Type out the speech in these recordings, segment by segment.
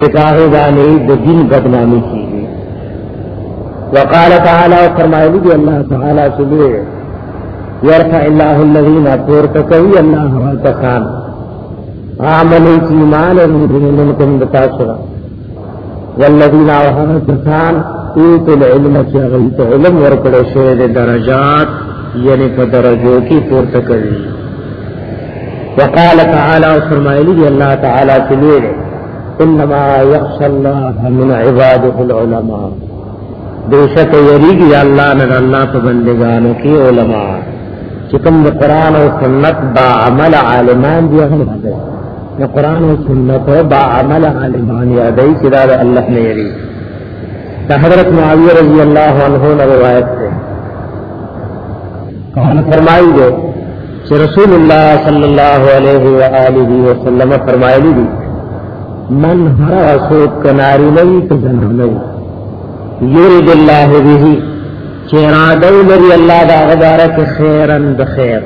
پاغه باندې د دین بدنامي کیږي وقال تعالی فرمایلی دی الله تعالی چې دی يرفع الله الذين پور کوي الله هغه کسان عمل کی مال منکم بتاسو والذین وهغه کسان ایت العلم چې هغه علم ورکړې شوی د درجات یعنی په درجو کې پورته کوي وقال تعالى فرمائے لي الله تعالى تلويل انما يخشى الله من عباده العلماء بشك يريد الله من الله فبندگانو کی علماء چکم د قران او سنت با عمل عالمان دی هغه دی د قران او سنت با عمل عالمان یا دی چې دا الله نه یری د حضرت معاویه رضی الله عنه روایت ده قال فرمایي چې رسول الله صلی الله علیه و آله وسلم فرمایلی دي من هر اسوک کناری نه وي ته جنم نه یرید الله به چې اراده لري الله دا غبره کې خیرن د خیر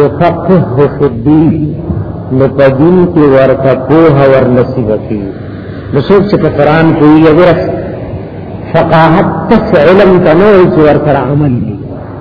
یفقه فی الدین نو په دین کې ورته کوه ور نصیب کی نو څوک چې قرآن کوي یو فقاهت تس علم تنوي چې ورته عمل دی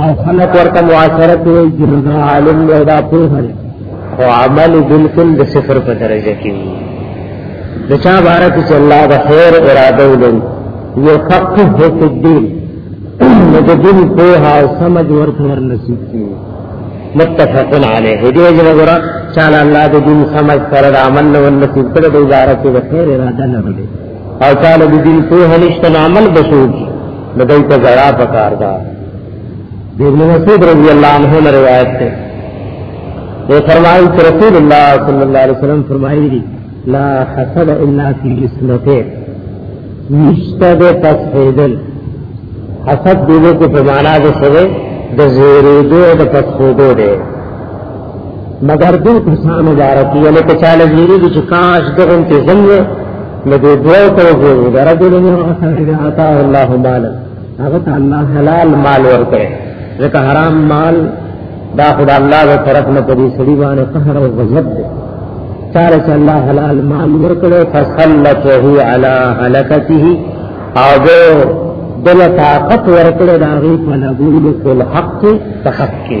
او خلق ورته معاشره کې جنوب عالم دی دا په هر خو عمل بالکل د صفر په درجه کې دی د چا بار کې چې الله د خیر اراده ولري یو فقه هو په دین نو د دین په ها سمج ورته ور نصیب کی متفقن علیه دې جنا ګره چاله الله د دین سمج پر عمل نو نصیب کړه د وزارت د خیر اراده نه لري او تعالی د دین په هلشتن عمل بسوږي نو دوی ته زړه پکار ده د ابن مسعود رضی الله عنه نه روایت ده وہ فرمائی کہ رسول اللہ صلی اللہ علیہ وسلم فرمائی دی لا حسد الا فی اسلتے نشتہ دے تسخیدل حسد دیلے کو پمانا دے سوے دے زیرے دے دے تسخیدو دے مگر دې کسان مبارک یې له کچاله جوړیږي چې کاش دغه ته زموږ له دې دوه ته وګورو دا رجل نه عطا الله مال هغه ته الله حلال مال ورکړي ځکه حرام مال دا خدای الله د طرف نه پدې سړي باندې قهر او غضب دی چاله چې الله حلال مال ورکړي فصلته علی هلکته او دل طاقت ورکړي دا غي په لګولو کې حق په حق کې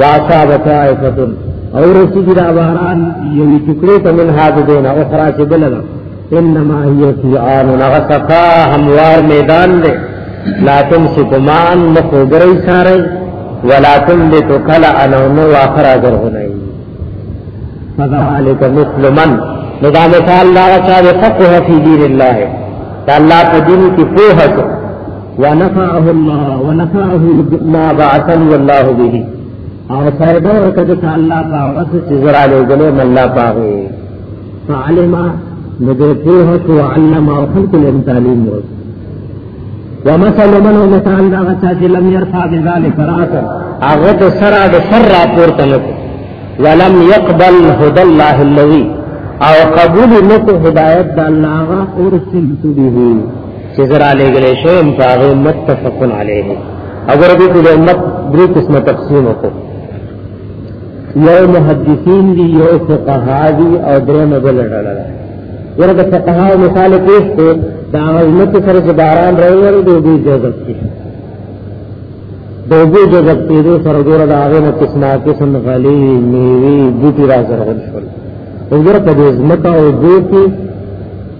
واصاب طائفه او رسیدی دا باران یوی ټکړې ته من هاذ دینه او خرا چې بلل انما هي فیان غصفا هموار میدان دی لا تم سکمان مخوګری ساره ولا تم لتکل انا نو اخر اگر هنای فذلك مثل من ندا مثال لا چا فقه فی دین الله دا الله په دین کې پوهه ونفعه الله ونفعه ما بعثه الله به او فائدہ ورکړه چې الله پاغه چې زرا له ګلو الله پاغه فعلم نذر فيه تو علم او خلق له تعلیم ور ومثل من مثال دا غچا چې لم يرفع بذلك راسا هغه د سرا د سر را پورته نه ولم يقبل هدى الله الذي او قبول نکو هدایت د الله او رسول به چې زرا لګلې شو ان پاغه متفقن علیه اگر دې ته امت درې قسمه تقسیم وکړو یو محدثین دی یو فقها دی او درې مبل ډاله ور د فقها مثال پیش ته دا امت سره چې باران راوړل دی دې جذب کی دوبو جذب کې دې سره ګور دا هغه نه قسمه قسم غلی میوي بوټي راځرغل شول وګوره په دې ځمکه او دې کې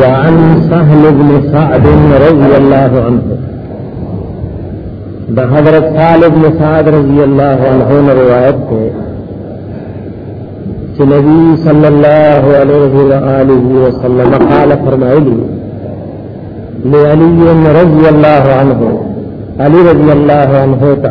وعن سهل بن سعد رضي الله عنه ده حضرت سهل بن سعد رضي الله عنه روایت ہے چې نبی صلی الله علیه و آله وسلم قال فرمایلی لعلی رضی الله عنه علی رضی الله عنه ته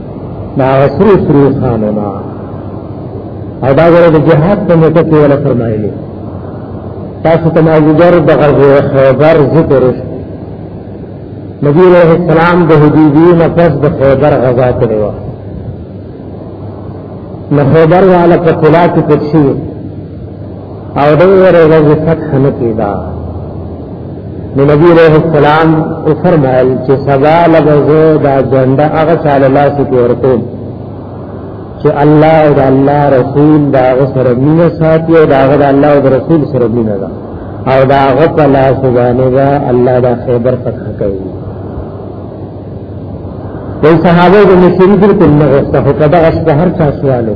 دا سرو سرو خانو نا او دا غره د جهاد په موقع کې ولا فرمایلی تاسو ته ماجدر د غزوه خیبر ذکر نبی علیہ السلام د حدیبی نه پس د خیبر غزا کړی و نو خیبر والا په کلا کې پټ شي او ډېر ورځ فتح نه کیدا نو نبی علیہ السلام او فرمایل چې سبا لږه دا جنډه هغه چاله لاس کې ورته چې الله او الله رسول دا سره مینه ساتي او دا غد الله او رسول سره مینه ده او دا غد الله سبحانه دا الله دا خیبر فتح کوي وی صحابه د مسیری بالکل نه غوښته خو کدا غش په هر چا سوالو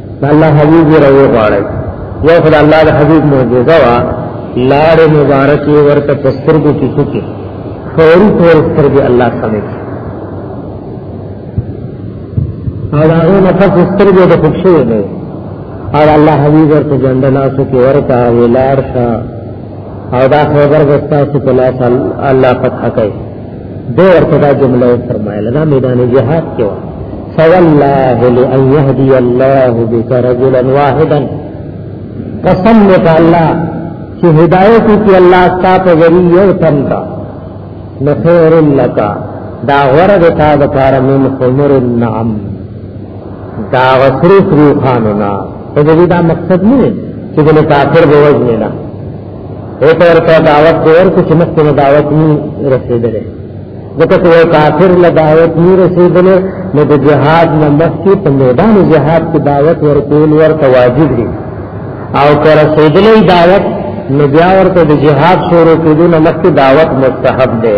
الله حبیب راوي غواړي یو خدای الله د حبیب معجزه وا لار مبارک ورته تسترګو کې څوکي فوري تور سترګې الله سمې او هغه نفس سترګې د خوشو دی او الله حبیب ورته جنډه ناسو کې ورته ویلار شاه او دا خبر وستا چې کلا الله فتح کوي دو ورته دا جمله فرمایله دا میدان جهاد کې و فوالله لأن يهدي الله بك رجلا واحدا قسم دې په الله چې هدایت کې الله ستاسو غری یو تن کا نخير لك دا غره د تا د کار من خمر النعم دا وسرو سرو خانو نا ته دې دا مقصد نه چې د کافر به وځنه او ته ورته دعوت دی ورکړي چې مخکې نه دعوت نه رسېدلی ځکه چې یو کافر له دعوت نه رسېدلی نو د جهاد نه مخکې په میدان جهاد کې دعوت ورکول ورته واجب دی او که رسېدلی دعوت نو بیا ورته د جهاد شروع کېدو نه مخکې دعوت مستحب دی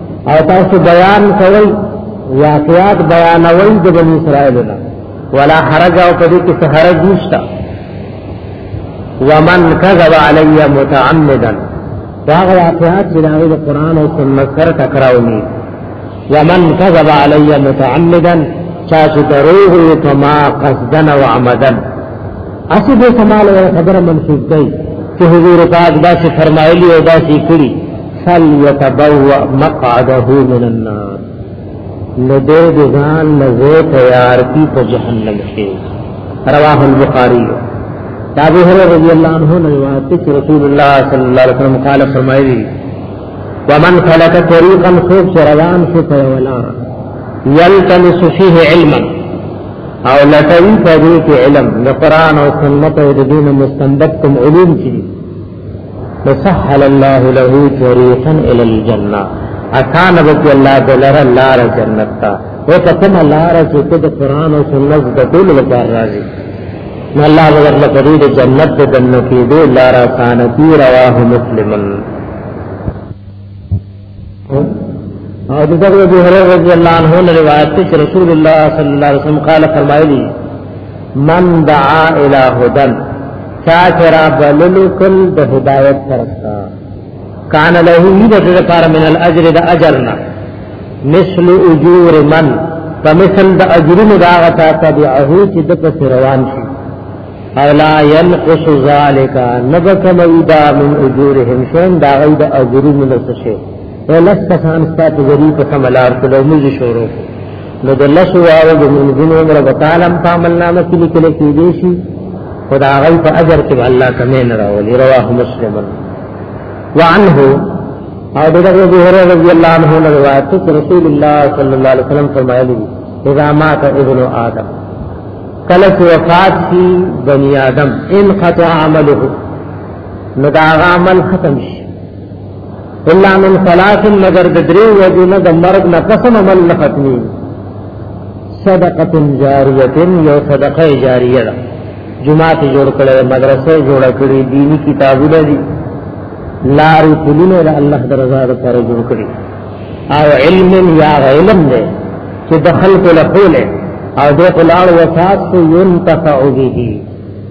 او تاسو بیان کوي واقعات بیانوي د بنی اسرائیل نه ولا حرج او په دې کې څه حرج نشته ومن كذب علي متعمدا دا واقعات چې د قرآن او سنت سره ټکراوي ومن كذب علي متعمدا چا چې دروغ یې په ما قصدن او عمدن اسی به سمال خبره منسوب کړي چې حضور پاک دا څه فرمایلی او دا څه کړی فليتبوأ مقعده من النار لدې د ځان نه زه تیار کی په جهنم کې رواه البخاری دا ابو هريره رضی الله عنه روایت چې رسول الله صلی الله علیه وسلم قال فرمایلی ومن خلق طريقا خوب روان شو په ولا يلتمس فيه علما او لټوي په دې کې علم د قران او سنت او د دین مستندکم علوم کې فسهل الله له طريقا الى الجنه اسان بکی الله دلر لار جنت تا او کتم لار چې د قران او سنت د ټول لپاره راځي نو الله بدر له فرید جنت د دنه کې دې لار اسان کی رواه مسلمن او د دغه ابو هريره رضی الله عنه نه روایت چې رسول الله صلی الله علیه وسلم قال فرمایلی من دعا الى هدن چا چرا بللو کل د هدایت ترستا کان له د لپاره من الاجر د اجرنا مثل اجور من فمثل د اجرونو دا غتا تبعه چې د پس روان شي اولا ينقص ذالک نبکم ایدا من اجورهم شین دا غي د اجرو من څه شي ولس کسان ستاسو ذری په سملار کله موږ شروع نو د لس وارو د منځونو عمر وکالم په عمل نامه کې لیکل کېږي شي خدا غي په اجر کې الله کمه نه راولي رواه مسلم وعنه او دغه ابو هريره رضی الله عنه روایت رسول الله صلی الله علیه وسلم فرمایلی اذا مات ابن آدم کله چې وفات کی بنی آدم ان قطع عمله نو دا عمل ختم شي الا من ثلاث مگر د درې وجو نه د مرګ نه قسم عمل نه ختمي صدقه جاریه یو صدقه جاریه ده جماعت جوړ کړي مدرسې جوړ کړي دینی کتابونه دي لارې پلونه الله درزاد پر جوړ کړي او علم یا علم دې چې د خلکو له خوله او د خلال وفات کو ينتفع به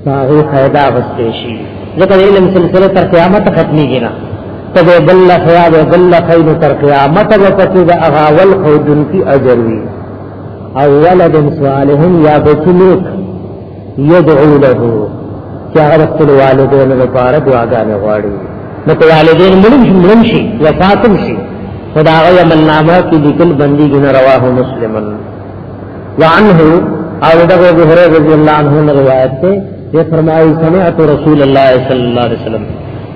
هغه फायदा وسته شي ځکه علم سلسله تر قیامت ختميږي نه تبه بل خیال بل خیر تر قیامت وقتی دا اغاول خودن کی اجر وی اولد صالح یا بچلوک یدعو له چې هغه خپل والدینو لپاره دعاګانې غواړي نو که والدین مړ شي وفات شي خدا هغه یمن نامه کې لیکل بندي ګن رواه مسلمن وعنه او دغه ابو هريره رضی الله عنه روایت ده یہ فرمائی سمعت رسول اللہ صلی اللہ علیہ وسلم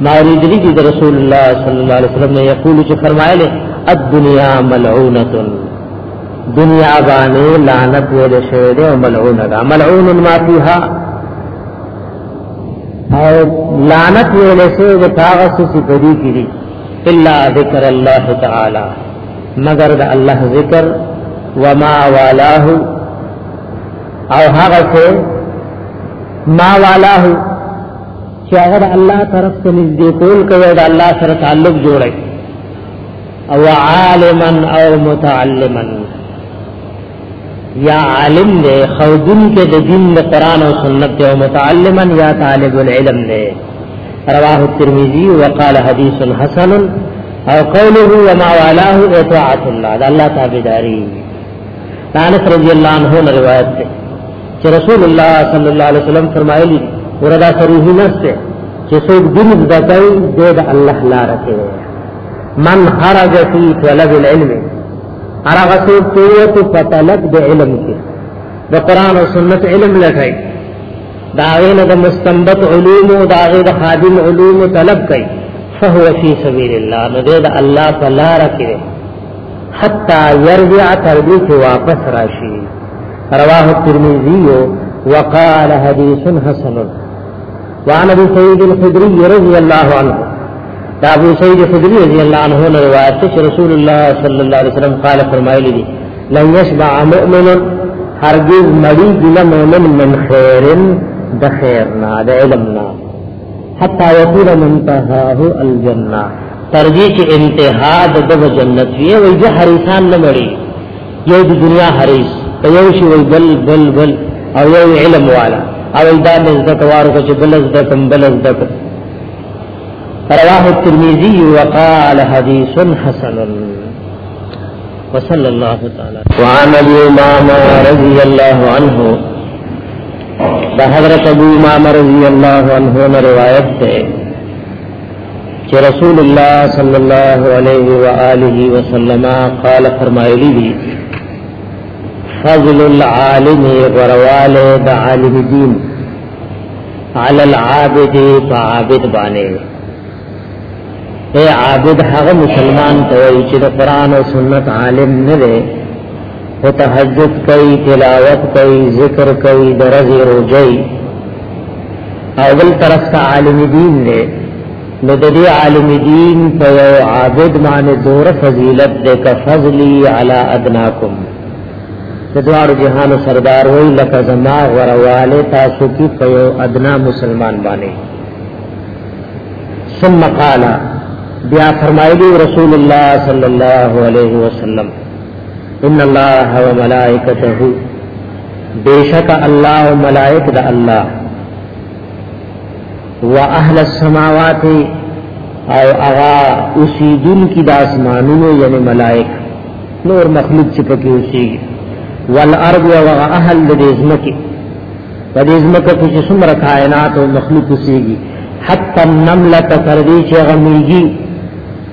ماری دلی کی رسول اللہ صلی اللہ علیہ وسلم نے یقول چ فرمائے لے الدنیا ملعونۃ دنیا باندې لعنت ویل شوی دی او ملعون ده ملعون ما فيها او لعنت ویل شوی دی هغه څه چې په دې کې دي الا ذکر الله تعالی مگر د الله ذکر وما والاه او هغه څه ما والاه چې هغه الله طرف ته نږدې کول کوي د الله سره تعلق جوړي او عالما او متعلما یا عالم دے خودن کے دے دین دے قرآن و سنت دے و متعلما یا طالب العلم دے رواه الترمذی وقال حدیث حسن او قوله وما والاه اطاعت الله دا الله تابعداری انس رضی اللہ عنہ نے روایت ہے کہ رسول اللہ صلی اللہ علیہ وسلم فرمائے وردا سروہی نفس ہے چې څوک دین زده کوي د الله لار کوي من خرج فی طلب العلم هرغه څوک چې وته په طلب د علم کې د قران او سنت علم لټای دا غینه د مستنبط علوم او دا غینه د خادم علوم طلب کوي فهو فی سبیل الله نو د الله په لار کې حتا يرجع تر دې چې واپس راشي رواه الترمذي وقال حديث حسن وعن ابي سعيد الخدري رضي الله عنه دا ابو سعيد الخدري رضي الله عنه نے روایت سے رسول اللہ صلی اللہ علیہ وسلم قال فرمائے دی لن يشبع مؤمن هرگز مڑی گلا مومن من خیر د خیرنا د علمنا حتا یکون منتهاه الجنه ترجی چې انتها د جنت وی او د حریسان نه مړي یو د دنیا حریص په یو شی وی بل بل بل او یو علم والا او دا د زکه وارو چې بل زده کوم بل زده کوم رواه الترمذي وقال حديث حسن وصلى الله تعالى وعن ابي امامه رضي الله عنه ده حضرت ابو امامه رضي الله عنه روایت ده چې رسول الله صلی الله علیه و آله وسلم قال فرمایلی دی فضل العالم غرواله د عالم دین علی العابد فعابد باندې اے عابد هغه مسلمان ته چې د قران او سنت عالم نه دی او تهجد کوي تلاوت کوي ذکر کوي درځي روزي او بل طرف ته عالم دین دی نو د دې عالم دین په یو عابد باندې دور فضیلت د کفضلی علی ادناکم د دوار جهان سردار وی لکه زما غرواله تاسو کی په یو ادنا مسلمان باندې ثم قال بیا فرمایلی رسول الله صلی الله علیه وسلم ان الله وملائکته بیشک الله او ملائک د الله واهل السماوات او اغا اوسیدون کی د اسمانونو یعنی ملائک نور مخلوق چې پکې اوسیږي والارض او اهل د دې ځمکه په دې ځمکه کې چې څومره کائنات او مخلوق اوسیږي حتی النمله تردی چې غمیږي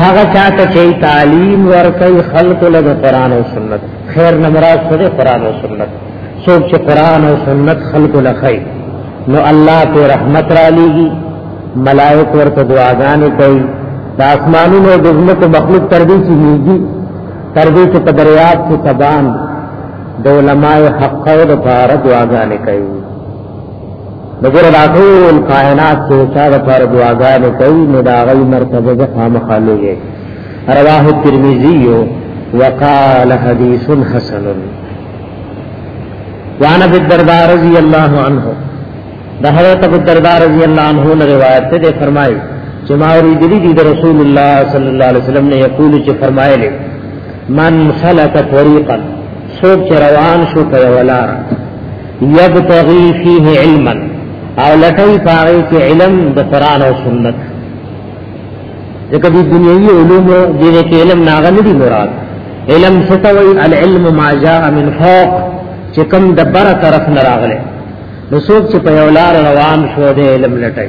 هغه چاته چې تعلیم ورکړي خلق له قران او سنت خیر نه مراد سره قران او سنت څوک چې قران او سنت خلق له خی نو الله په رحمت را لېږي ملائک ورته دعاګانې کوي د اسمانونو د زمکو مخلوق تر دې چې نیږي تر دې چې په دریاب کې تبان د علماء حق او د پاره دعاګانې کوي دغه راټول کائنات چې چا د پر دعاګانې کوي نو دا غي مرتبه ده خامخا لوي رواه الترمذي وقال حديث حسن وعن ابي الدرداء رضي الله عنه د حضرت ابو الدرداء رضی الله عنه نے روایت سے دے فرمائی کہ ماوری دلی دی رسول اللہ صلی اللہ علیہ وسلم نے یقول چ فرمائے لے من سلک طریقا سوچ روان شو کیا ولارا یبتغی فیه علما او لټی پاره کې علم د قران او سنت ځکه د دنیوي علوم د دې کې علم ناغه نه دی مراد علم ستوي العلم ما جاء من فوق چې کوم د بره طرف نه راغله نو څوک چې په یو لار روان شو د علم لټای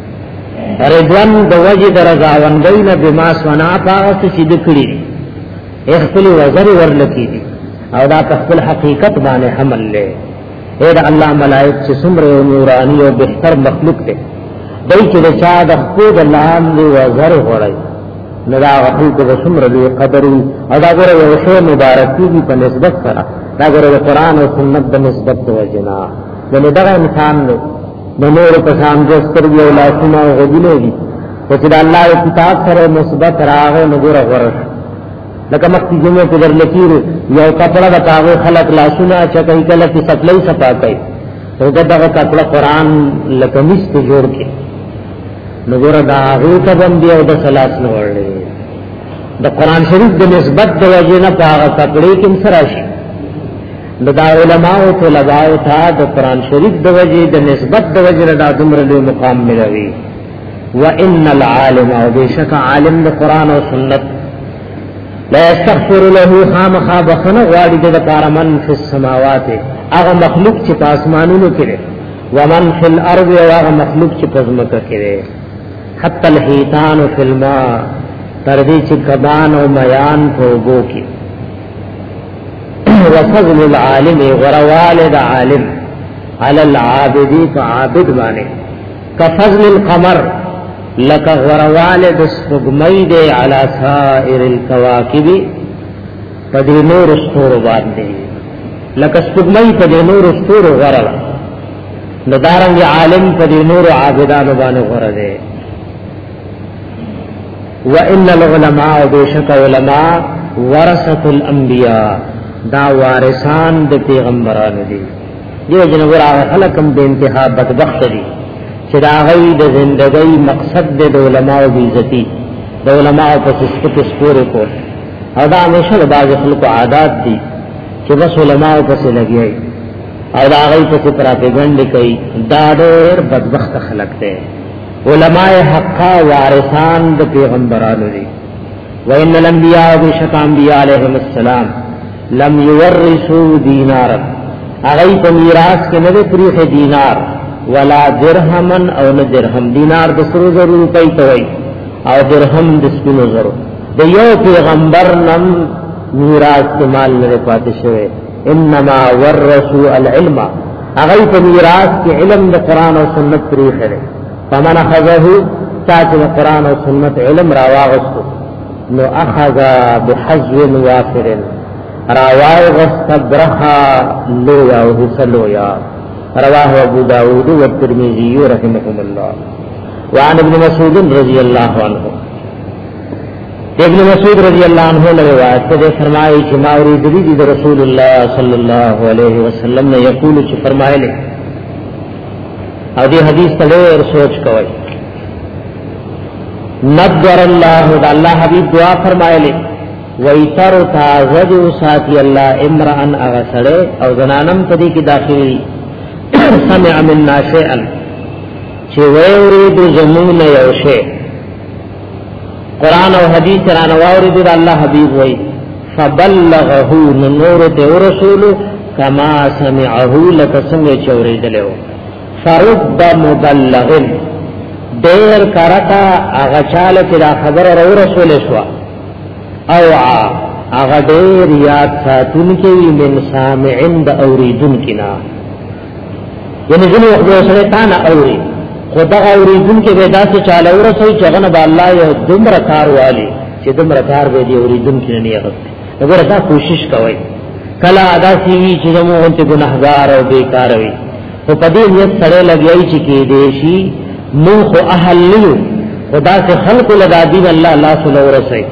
رضوان د وجه د رضاوندۍ نه بما سنا پاغه چې د کړی خپل وزر ورلکی دي او دا خپل حقیقت باندې حمل لې اے دا الله ملائک چې څومره نورانی او بهتر مخلوق دی دای چې د چا د خود لام دی وزر غړی نو دا خپل کو څومره دی قدر او دا ګره یو شی مبارکي دی په نسبت سره دا ګره قرآن او سنت د نسبت وجنا یعنی دا انسان نو د نور په شان د سترګې او لاسونه او غوږونه دي خو چې د الله د کتاب سره مثبت راغی نو ګوره غوره شو لکه مخکې جمعې کې درله کېږو یو کپړه د هغې خلک لاسونه چکوي کله چې سپلۍ صفا کوي نو د دغه کپړه قرآن له کمیس کې جوړ کړي نو ګوره د هغې ته به هم دی او د سلاس نه وړی د قرآن شریف د نسبت د وجې نه په هغه کپړې کې هم سره شي دا علماء او طلباء ته د قران شریف د وجې د نسبت د وجې د دومره لوی مقام ملوي وان العالم او بشک عالم د قران او سنت لا استغفر له خامخا بخنه غواړي د کارمن فی السماوات هغه مخلوق چې په اسمانونو کې دی ومن فی الارض هغه مخلوق چې په ځمکه کې دی حتی الحیتان فی الماء تر دې چې کبان او میان په وګو کې وفضل العالم غروال د عالم على العابدی فعابد باندې کفضل القمر لکه غروال د سپګمۍ دی علی سائر الكواكب په دې نور ستورو باندې لکه سپګمۍ په دې نور ستورو غره نو دارنګ عالم په دې نور عابدانو باندې غره دی وان العلماء بشک علماء ورثه الانبیاء دا وارثان د پیغمبرانو دي دیو جن ور هغه خلک هم د انتها بدبخت دي چې دا غي د زندګۍ مقصد د علماء او عزتي د علماء په سپک سپور کو او دا همیشه د باز خلکو عادت دي چې بس علماء په څه لګي او دا غي په څه پراپګند کوي دا ډېر بدبخت خلک دي علماء حقا وارثان د پیغمبرانو دي وان الانبیاء بشک انبیاء علیهم السلام لم یورثوا دینارا هغه په میراث کې نه پریخ دینار ولا درهمن او نه درهم دینار د سرو زرو روپۍ ته وای او درهم د سپینو زرو د یو پیغمبر نم میراث مال نه پاتې شوی انما ورثوا العلم هغه په میراث کې علم د قران او سنت پرې خره فمن اخذه چاته قران او سنت علم راواغستو نو اخذ بحظ وافر راوای غست برخا لویا او حسلویا رواه ابو داود و ترمذی رحمهم الله وعن ابن مسعود رضی الله عنه ابن مسعود رضی الله عنه له روایت ده فرمایي چې ما اوریدلی دي رسول الله صلی الله علیه وسلم نه یقول چې فرمایلی او دې حدیث ته ډېر سوچ کوي نذر الله د الله حبیب دعا فرمایلی ویتر تازه جو ساتي الله امران اغسړې او زنانم په دې کې داخلي سمع من ناشئا چې وې ورې د زمون یو شی قران او حدیث را نواوري د الله حبیب وای فبلغه نور ته رسول کما سمعه لك څنګه چورې دلو فرد مبلغ ډیر کرتا هغه چاله چې دا خبر را رسول شو او هغه ډیر یاد ساتونکي من سامعند اوریدونکي نه یعنی ځینې وخت یو سړی تا نه اوري خو دغه اورېدونکی به داسې چاله ورسوي چې هغه نه به الله یو دومره کار والي چې دومره کار به دې اورېدونکي نه یې غوښتي وګوره دا کوشش کوئ کله ادا سی وی چې زمو انت ګناهګار او بیکار وي او په دې نیت سره لګیای چې کې دې شي مون خو اهل لیو خدا سے خلق لدا دین الله لا سلو رسي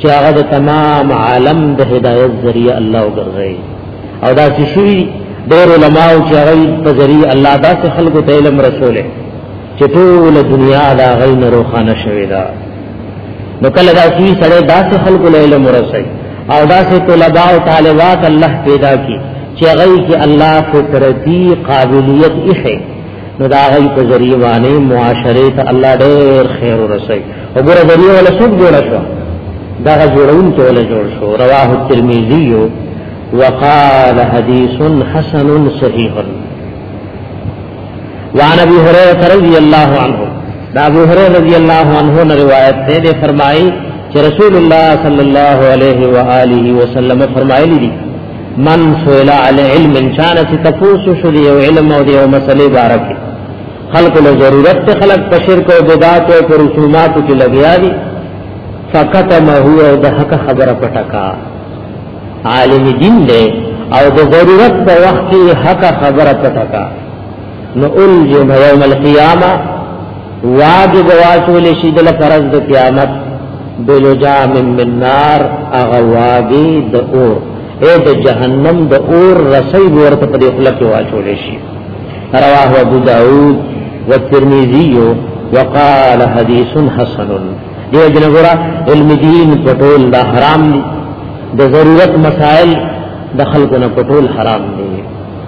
چې هغه د تمام عالم د هدایت ذریعہ الله وګرځي او دا چې شي ډېر علما او چې هغه په ذریعہ الله دا څه خلکو ته علم رسوله چې ټول دنیا دا غي نه روخانه شوی دا نو کله دا چې سره دا څه خلکو له علم ورسي او دا څه طلباء او طالبات الله پیدا کی چې هغه کې الله فطرتي قابلیت یې نو دا غي په ذریعہ باندې معاشره ته الله ډېر خیر ورسوي وګوره ذریعہ ولا څوک جوړ شو دا جوړون ته ولا جوړ شو رواه الترمذی وقال حدیث حسن صحیح وعن ابي هريره رضي الله عنه دا ابو هريره رضي الله عنه نے روایت سے دے فرمائی کہ رسول اللہ صلی اللہ علیہ وآلہ وسلم فرمائے لی من سئل عن علم انسان چې تفوس شو دی او علم او دی او مسلې بارک خلق له ضرورت ته خلق په شرک او بدعات او پر رسومات کې لګیا دي فقط ما هو د حق خبره پټکا عالم دین دی او د ضرورت په وخت کې حق خبره پټکا نو الجم یوم القیامه واجب واسول شي د فرض د قیامت بلجام من نار اغواگی د اور اے د جهنم د اور رسي ورته په خلق واسول شي رواه ابو داود والترمذي وقال حديث حسن دیو جنګورا علم دین پټول دا حرام دی د ضرورت مسائل د خلکو نه پټول حرام دی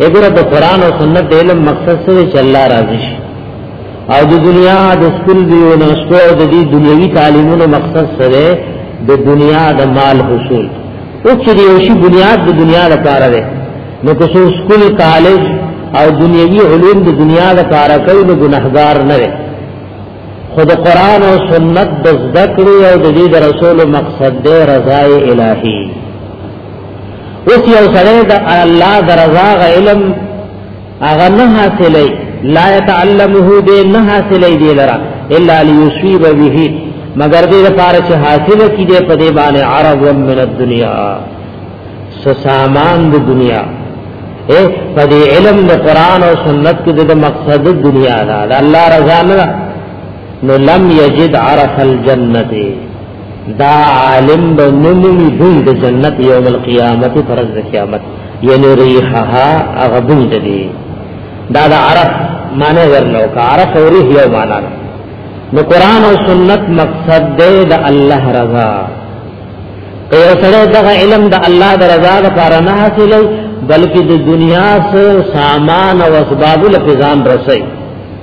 دغه د قران او سنت د علم مقصد څه چې الله راضي شي او د دنیا د سکول دی او نشو د دې دنیوي تعلیمونو مقصد سره د دنیا د مال حصول او چې د یو شی بنیاد د دنیا لپاره دی نو که څو سکول کالج او دنیوي علوم د دنیا لپاره کوي نو ګناهګار نه دی خود قران او سنت د ذکر او د دې رسول مقصد دی رضای الهی اوس یو سره د الله درزا غ علم هغه نه حاصلې لا يتعلمه دې نه حاصلې دې لرا الا ليصيب به مگر دې لپاره چې حاصل کی دې په دې باندې عرب من الدنيا سامان د دنیا اے په دې علم د قران او سنت کې د مقصد د دنیا دا الله رضا نه نو لم یجد عرف الجنه دا عالم بنمومی بوی د جنت یوم القیامت فرض د قیامت یعنی ریحها هغه بوی د دی دا د عرف معنی ورلو کا عرف او ریح یو معنی ده نو قران او سنت مقصد دی د الله رضا که یو سره د علم د الله د رضا لپاره نه حاصلې بلکې د دنیا سره سامان او اسباب لپاره ځان رسي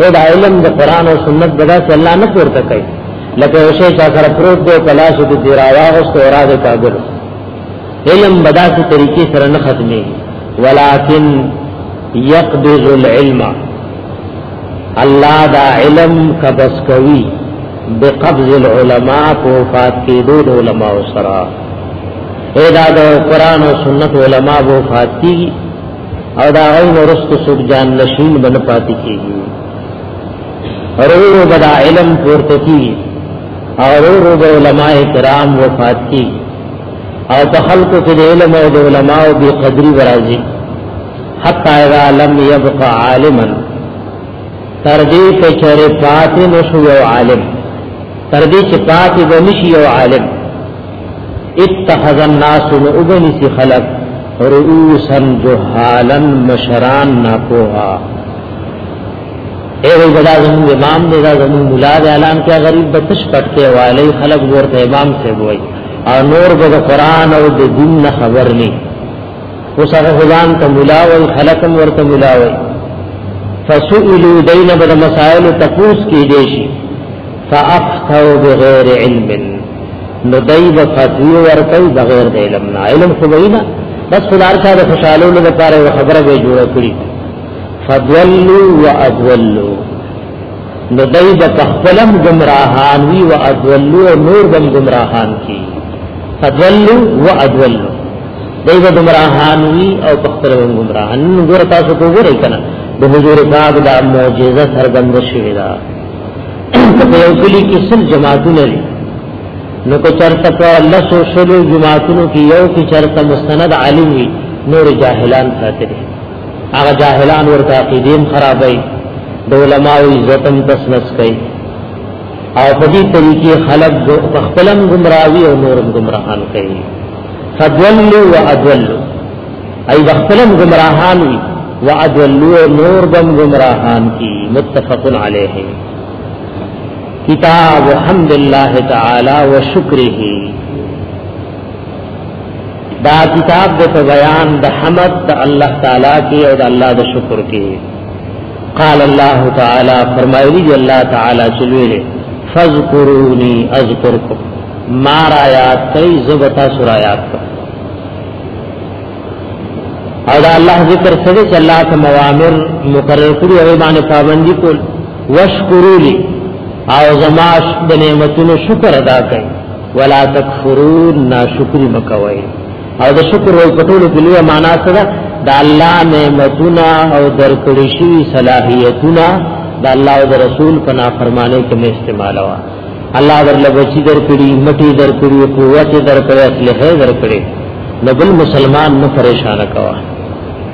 اے دا علم د قران او سنت دغه چې الله نه پورته کوي لکه یو شی چې سره پروت دی کلاش دې دی راواغست او راځي کاګر علم بداسي طریقې سره نه ختمي ولکن يقبض العلم الله دا علم قبض کوي بقبض العلماء کو فات کې دود علماء سره اے دا د قران او سنت علماء وو فات کیږي او دا غي نورست سوق جان نشین بن پاتې کیږي ورو بدا علم پورته کی او ورو به علماء کرام وفات کی او په خلکو کې د علم او د علماء به قدرې ورازي حتا اذا لم يبقى عالما تر دې چې چرې پاتې نشو یو عالم تر دې چې پاتې بنشي یو عالم اتخذ الناس نوبنی سی خلق رؤوسا جهالا مشران ناپوها اے وی بدا زمون امام دے دا زمون ملا دے اعلان کیا غریب بتش پٹکے والی خلق ورته امام سے بوئی او نور به قرآن او د دین نه خبر نی اوس هغه ځان ته ملا او خلق ورته ملا وای فسئلوا دین بد مسائل تفوس کی دیشی فافتوا بغیر علم نو دای به فتوی ورکړي بغیر د علم نه علم خو وینا بس خدای شاه د خوشاله له لپاره خبره به جوړه کړی فضلوا واضلوا نو دای به تخلم گمراهان وی واضلوا نور بم گمراهان کی فضلوا واضلوا دای به گمراهان وی او تخلم گمراهان ګور تاسو کو ګورئ کنه د حضور پاک د معجزه سرګند شوی دا ته په یو کلی کې سل جماعتونه لري نو که چرته په لسو شلو جماعتونو کې یو کې چرته مستند عالم وي نور جاهلان پراته دي هغه جاهلان ورته عقیدیم خرابوي د علماو عزتم تسنس کوي او په دې طریقې خلق په خپلم گمراهي او نورم گمراهان کوي فضلوا وادلوا ای بخلم گمراهان وی وادلو نور بم گمراهان کی متفق علیه کتاب حمد الله تعالی وشکره دا کتاب د بیان د حمد د الله تعالی کې او د الله د شکر کې قال الله تعالی فرمایلی دی الله تعالی چلوې فذكروني اذكركم ما را یاد کئ زبتا سورا یاد کئ او دا الله ذکر سره چې الله ته موامر مقرر کړی او باندې پابندي کول واشکروا لي او زما د نعمتونو شکر ادا کړئ ولا تکفرون ناشکر مکوئ او د شکر او کټولو په لوی معنا سره د الله نعمتونه او درکړې شوی صلاحیتونه د الله او د رسول په نافرمانی کې استعمالوه الله درله بچی در کړی مټی در کړی قوت در کړی اسلحه در کړی نو بل مسلمان نه پریشان کوا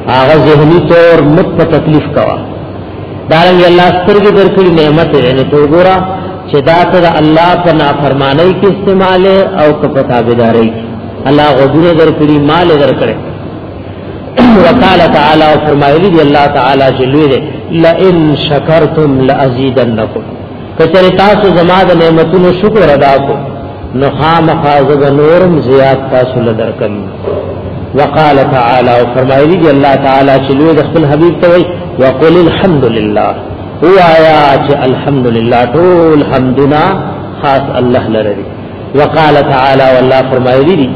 هغه ذهنی طور مت په تکلیف کوا دارنګ الله سترګې در کړی نعمت یې نه تو ګورا چې دا تر الله په نافرمانی کې استعمال او په تابعداري الله غوډه در کړی مال در کړی وقال تعالی فرمایلی دی الله تعالی جلوه لئن شکرتم لازیدنکم کچری تاسو زما د نعمتونو شکر ادا کو نو خامخا زب نورم زیات تاسو لدرکم وقال تعالی او فرمایلی دی الله تعالی چې لوی د خپل حبیب ته وی وقل الحمد لله هو آیا چې الحمد لله ټول حمدنا خاص الله لره وقال تعالی والله فرمایلی دی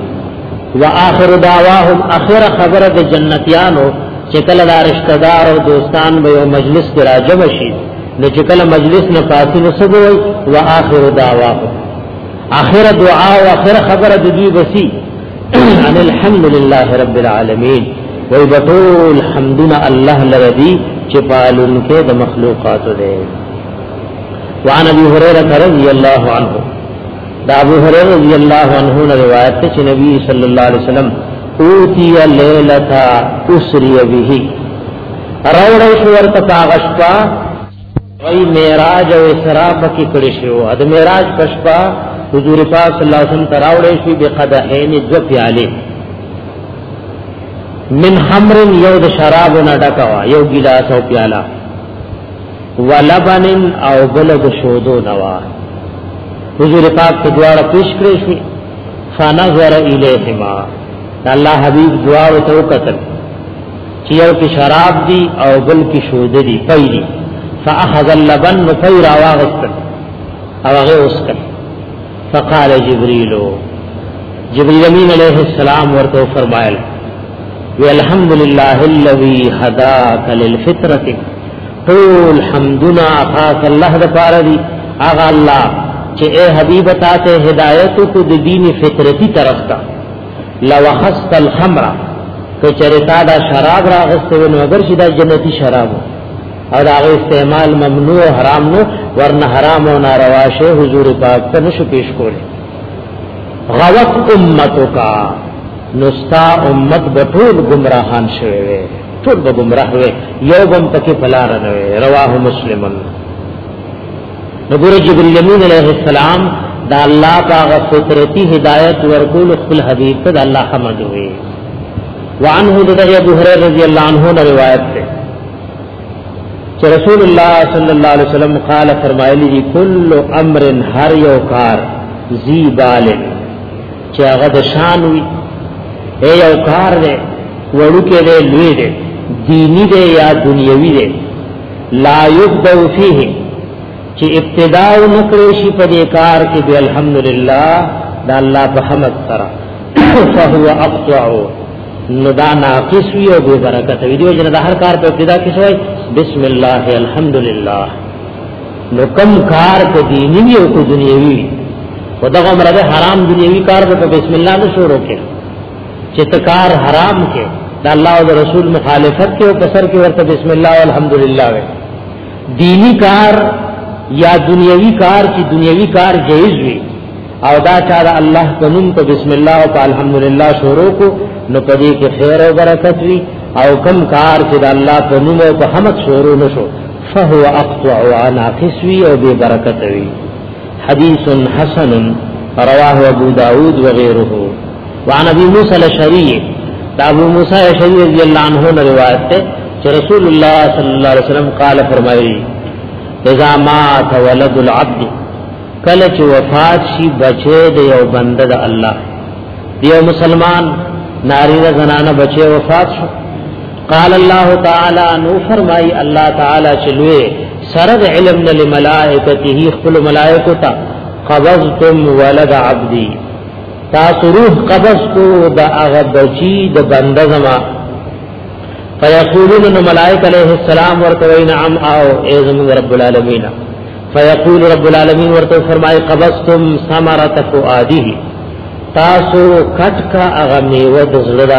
واخر دعواهم اخر خبره د جنتیانو چې کله دا رشتہ دار او دوستان به یو مجلس کې راجم شي نو چې کله مجلس نه پاتې نو سګوي واخر دعوا اخر دعا او اخر خبره د دې وسی ان الحمد لله رب العالمین وای بتول حمدنا الله لردی چې پالون کې د مخلوقات دی وعن ابي هريره رضي الله عنه دا ابو هريره رضي الله عنه نے روایت ہے کہ نبی صلی اللہ علیہ وسلم اوتی لیلتا اسری به راوړی شو ورته هغه شپه وی معراج او اسراء پکې کړی شو د معراج په شپه حضور پاک صلی الله علیه وسلم تراوړی شو به قدحین دو پیاله من خمر یو د شراب نه ډکوا یو ګلاس او پیاله ولبن او بلد شودو نوا حضور پاک په دواړه پیش کړی شو فنظر الیهما الله حبیب دعا وته وکړه چې یو کې شراب دي او بل کې شود دي پي دي فاخذ اللبن نفي راواغست او هغه وسکل فقال جبريل جبريل امين عليه السلام ورته فرمایل وی الحمد لله الذي هداك للفطره طول حمدنا خاص الله د پاره دي اغه الله چې اے حبیب تاسو هدایت کو د دین فطرتی طرف ته لو اخذت الخمر کچره تا دا شراب را غسته نو اگر شي دا جنتی شراب او دا غي استعمال ممنوع حرام نو ورنه حرام او ناروا شی حضور پاک ته نشو پیش کول غوت امتک نستا امت بطول گمراهان شوی وی ټول به گمراه وی یو بم تکي فلار نه رواه مسلمن نګور جبريل امين عليه السلام دا الله پاغ فطرتي هدايت ورکول خپل حبيب ته الله حمد وي وعنه د ابو هريره رضی الله عنه روایت ده چې رسول الله صلی الله علیه وسلم قال فرمایلی دی کل امر هر یو کار ذی بال چې هغه د شان وي اے یو کار دی وړو کې دی لوی دی دینی دی یا دنیوي دی لا یبدو فیه چې ابتدا نکړي شي په دې کار کې به الحمدلله دا الله په حمد سره فهو اقطع نو دا ناقص وی او بے برکت وی دیو جن دا هر کار په ابتدا کې شوی بسم الله الحمدلله نو کم کار په دینی وی او کو دنیوی خدغه مرده حرام دنیوی کار په بسم الله نه شروع کړي چې تکار حرام کې د الله او رسول مخالفت کې او کسر کې ورته بسم الله والحمدلله وي دینی کار یا دنیوي کار چې دنیوي کار جایز وي او دا چا د الله قانون په بسم الله او الحمدلله شروع کو نو پدې کې خیر او برکت وي او کم کار چې د الله په نوم او په حمد شروع نشو فهو اقطع عن عاقس وي او بے برکت وي حدیث حسن رواه ابو داود وغيره وعن ابي موسى الاشعري دا ابو موسى الاشعري رضی الله عنه نے روایت ہے کہ رسول اللہ صلی اللہ علیہ وسلم قال فرمائی اذا مات ولد العبد کله چې وفات شي بچي د یو بنده د الله یو مسلمان ناری زنانه بچي وفات شو قال الله تعالی نو فرمای الله تعالی چلوې سرد علم للملائکته خپل ملائکه تا قبضتم ولد عبدی تاسو روح قبض کو د هغه بچی د بنده زما فیقولون ملائکه علیہ السلام ورکوي نعم او اعظم رب العالمین فیقول رب العالمین ورته فرمای قبضتم ثمرته فؤاده تاسو کټ کا هغه میوه د زړه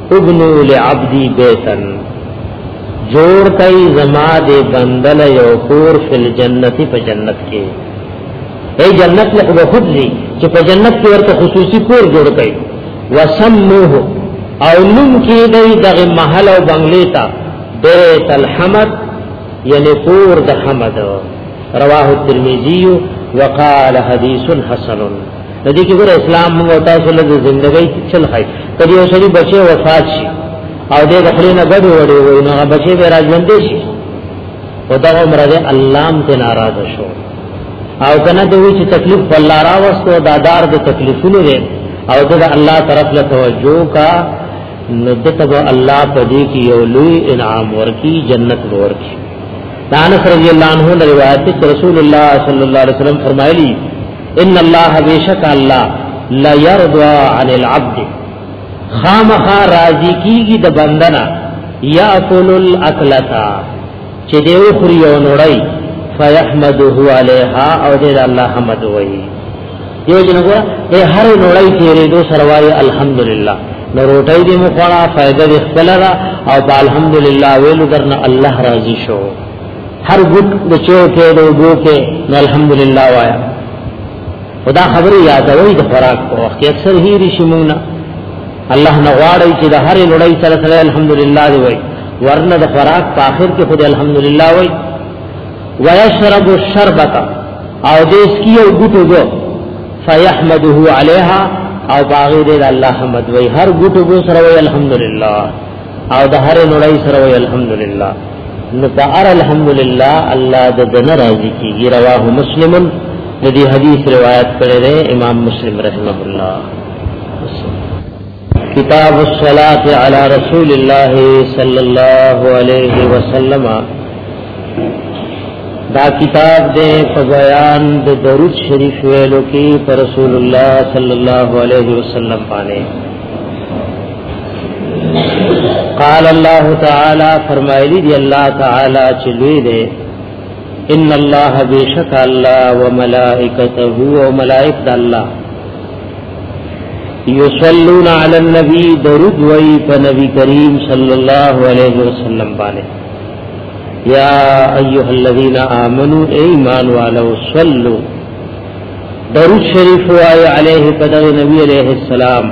ابنو لعبدی بیتن جوړ کای زما دې بندل یو کور فل جنتی په جنت کې ای جنت له خو خود دی چې په جنت کې ورته خصوصي کور جوړ کای وسموه او نوم کې دی دغه محل او بنگلې تا بیت الحمد یعنی کور د حمد رواه الترمذی وقال حدیث حسن د دې کې ګور اسلام موږ تاسو له ژوندۍ چل خای کدی یو سړي بچي وفات شي او دې د خپل نه ګډ وړي وي نو بچي به راځوندې شي او دا عمر دې الله م ته ناراض شو او کنه دوی چې تکلیف الله را وستو دا دار د تکلیفونو دې او دا الله طرف له توجه کا نو دتب الله په دې کې یو لوی انعام ورکی جنت ورکی دانس رضی اللہ عنہ نے روایت رسول اللہ صلی اللہ علیہ وسلم فرمائے لی ان الله بیشک الله لا يرضى عن العبد خامخا راضی کیږي د بندنا یاکل الاکلتا چې دیو خوري او نړۍ فیحمده علیها او دې الله حمد وایي یو جن کو اے هر نړۍ کې ری دو سروای الحمدلله نو روټي دې مخړه فائدہ دې خپل را او الحمدلله ویلو درنه الله راضي شو هر ګوت د چوکې د اوبو کې نو الحمدلله وایا خدا خبرې یادوي د خوراک په وخت کې اکثر هیری شي مونږ نه الله نه غواړي چې د هرې لړۍ سره سره الحمدلله دی وای ورنه د خوراک په آخر کې خدای الحمدلله وای ويشرب الشربت او دې سکی او ګوتو ګو فيحمده عليها او باغې دې الله حمد وای هر ګوتو ګو سره وای الحمدلله او د هر لړۍ سره وی الحمدلله نو په ار الحمدلله الله د دن راضي کیږي رواه مسلم د دې حدیث روایت کړی دی امام مسلم رحمه الله کتاب الصلاة علی رسول الله صلی الله علیه وسلم دا کتاب دے په بیان د درود شریف ویلو کې پر رسول الله صلی الله علیه وسلم باندې قال الله تعالی فرمایلی دی الله تعالی چې لوی دی ان الله بیشک الله وملائکته وملائکه الله یصلون علی النبی درود وی په نبی کریم صلی الله علیه وسلم باندې یا ایها الذین آمنو ایمان والو صلوا درود شریف وای علیه په نبی علیہ السلام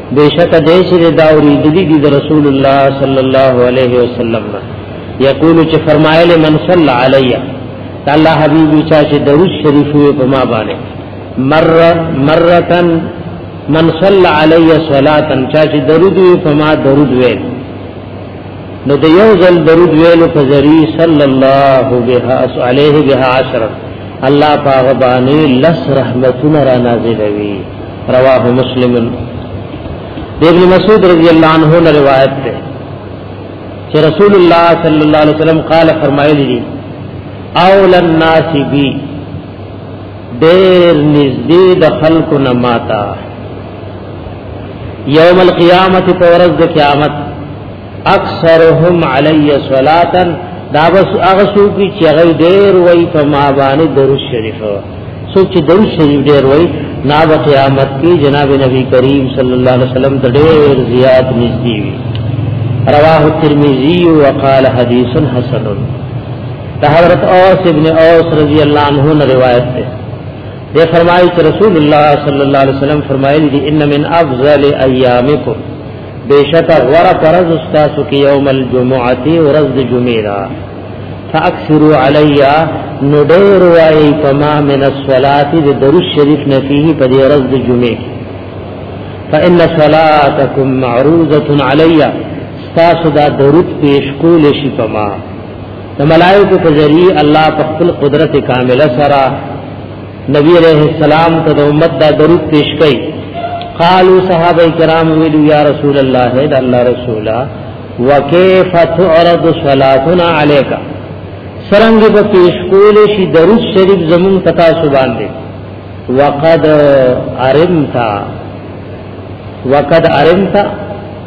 بیشک دې چې دا اوریدلی دي د رسول الله صلی الله علیه وسلم نه یقول چې فرمایله من صلی علیه تعالی حبیب چا چې درود شریف وي په ما باندې مر مرتن من صلی علیه صلاتن چا چې درود وي په ما درود وي نو د یو ځل درود ویلو په ذری صلی الله بها علیه بها عشر الله پاک باندې لس رحمتونه را نازلوي رواه مسلم د ابن مسعود رضی الله عنه نه روایت ده چې رسول الله صلی الله علیه وسلم قال فرمایلی دي اول الناس بی ډېر نږدې د خلکو نه ماتا یوم القیامت پر ورځ د قیامت اکثرهم علی صلاتن دا بس هغه څوک چې هغه ډېر وای په ما باندې درود شریف څوک چې درود شریف ډېر وای نا به قیامت کې جناب نبی کریم صلی الله علیه وسلم ته ډېر زیات نږدې وي رواه ترمذی وقال حدیث حسن دا حضرت اوس ابن اوس رضی الله عنه نے روایت ہے دے فرمائی کہ رسول اللہ صلی اللہ علیہ وسلم فرمائے دی ان من افضل ایامکم بیشک غره فرض استاسو کې یوم الجمعه ورځ د جمعې را فاکثروا علیا نو ډیر وای فما من الصلاه د درو شریف نه فيه په دې ورځ د جمعې فان صلاتکم معروضه علیا تاسو دا درود پیش کول شي فما د ملائکه په ذریعہ الله په خپل قدرت کامله سره نبی علیہ السلام ته د امت دا درود پیش کړي قالو صحابه کرام ویلو یا رسول الله اے الله رسولا وکيف تعرض صلاتنا عليك سرنګ په پیش کول شي درود شریف زمون پتا سبحان دې وقد ارمتا وقد ارمتا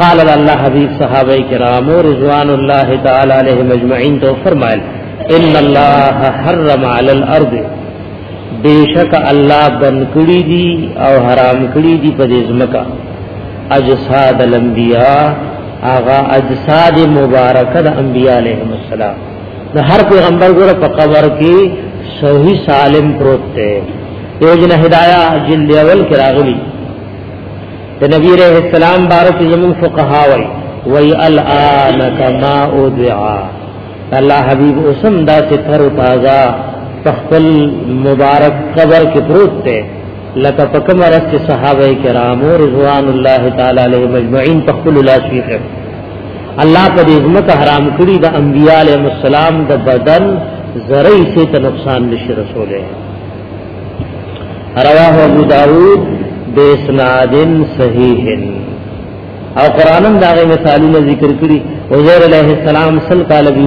قال الله حبيب صحابه کرام رضوان الله تعالی علیهم اجمعین تو فرمایل ان الله حرم علی الارض بیشک الله بن کړی دی او حرام کړی دی په دې ځمکه اجساد الانبیاء اغا اجساد مبارکه د انبیاء علیهم السلام د هر پیغمبر ګره په قبر کې صحیح سالم پروت دی یو جن هدایا جلد اول کې راغلی د نبی علیہ السلام بارک زمون فقها وای وای الان کما ادعا الله حبیب اسم دا ستر تازه تخپل مبارک قبر کې پروت دی لکه په کوم رس کې صحابه کرامو رضوان الله تعالی علیهم اجمعین په خپل لاس ویخه الله په دې عظمت حرام کړی د انبیاء علیهم السلام د بدن زری سے ته نقصان نشي رسوله رواه ابو داود بسناد صحیح او قرانم داغه مثالونه ذکر کړي عزیر علیہ السلام سل کال بی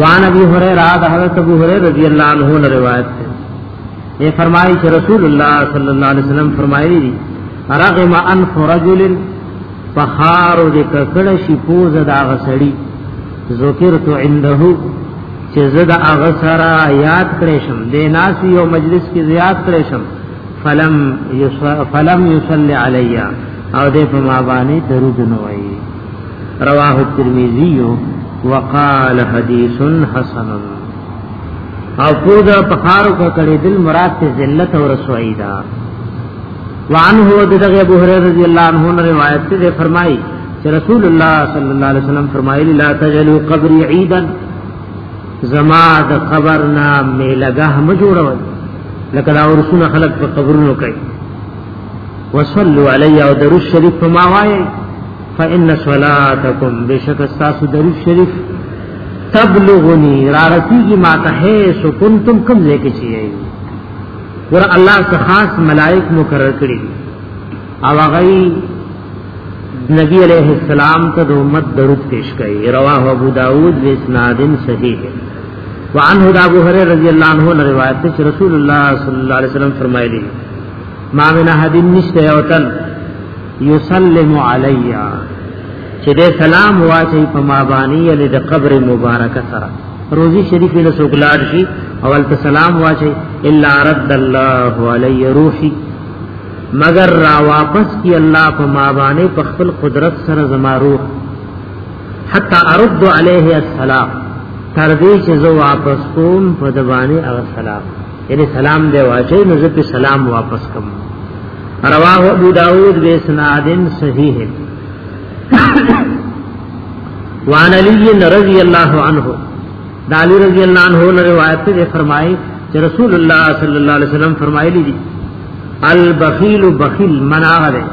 وان ابي هريره ده حضرت ابو هريره رضی الله عنه نے روایت ہے یہ فرمائی کہ رسول اللہ صلی اللہ علیہ وسلم فرمائی دی رغم انف رجل فخار دې ککړ شي پوز دا غسړي ذکرت عنده چې زدا غسرا یاد کړې شم د ناس یو مجلس کې زیات کړې شم فلم یص... فلم یصلی علی او دې په ما باندې درود نه وایي رواه الترمذی وقال حدیث حسن او پودا پخارو کا کړي دل مراد ته ذلت او رسوایی دا وان هو دغه ابو هريره رضی الله عنه روایت ته فرمایي چې رسول الله صلی الله علیه وسلم فرمایلی لا تجلو قبر عیدا زما د قبر نه میلګه هم جوړول لکه دا ورسونه خلق په قبرونو کوي وصلوا علی او درو شریف په ما وایي فإن صلاتکم بشک تاسو درو شریف تبلغنی را رسیږي ما ته هي سو کنتم کم ځای کې چی ور الله څخه خاص ملائک مقرر کړی او هغه نبی علیہ السلام ته د امت درود پیش کړي رواه ابو داود و اسناد صحیح وعنه د ابو هريره رضی الله عنه له روایت چې رسول الله صلی الله علیه وسلم فرمایلی ما من احد نشته یوتن یسلم علی چې دې سلام واچي په ما باندې د قبر مبارک سره روزي شریف له سوګلار شي اول ته سلام واچي الا رد الله علی روحي مگر را واپس کی الله په ما باندې په خپل قدرت سره زما روح حتا ارد علیه السلام تر دې چې زه واپس کوم په د باندې هغه سلام یعنی سلام دی واچي نو زه په سلام واپس کوم رواه ابو داود به سناد صحیح وان علی رضی الله عنه دا علی رضی الله عنه روایت سے فرمائے چې رسول الله صلی الله علیه وسلم فرمایلی دي البخیل بخیل من هغه دی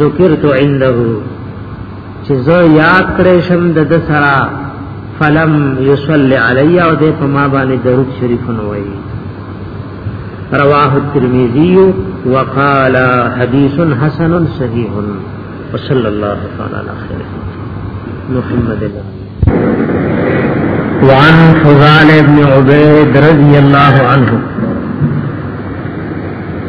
ذکرت عنده چې زه یاد کړې شم د سرا فلم یصلی علی او د په ما باندې درود شریف نو وایي رواه الترمذی وقال حدیث حسن صحیح وصلی الله تعالی علی خیر محمد وعن فضال ابن عبید رضی اللہ عنہ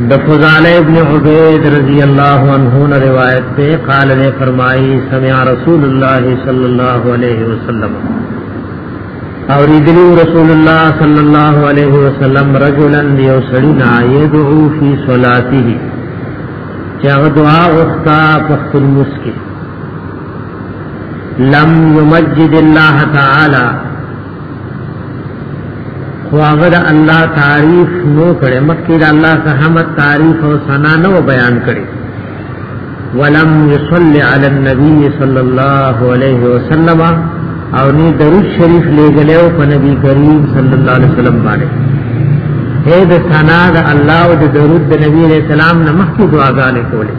د فضال ابن عبید رضی اللہ عنہ نے روایت تے قال نے فرمائی سمع رسول اللہ صلی اللہ علیہ وسلم اور ادلو رسول اللہ صلی اللہ علیہ وسلم رجلا یو سڑینا یدعو فی صلاتی چاہ دعا اختا پخت المسکی لم یمجد الله تعالی خو هغه د الله تعریف نو کړي مکه د الله څخه تعریف او ثنا نو بیان کړي ولم يصلي على النبي صلى الله عليه وسلم او ني درود شریف لګلو په نبی کریم صلی الله علیه وسلم باندې اے د ثنا د الله او د درود د نبی علیہ السلام نه مخکې دعاګانې کولې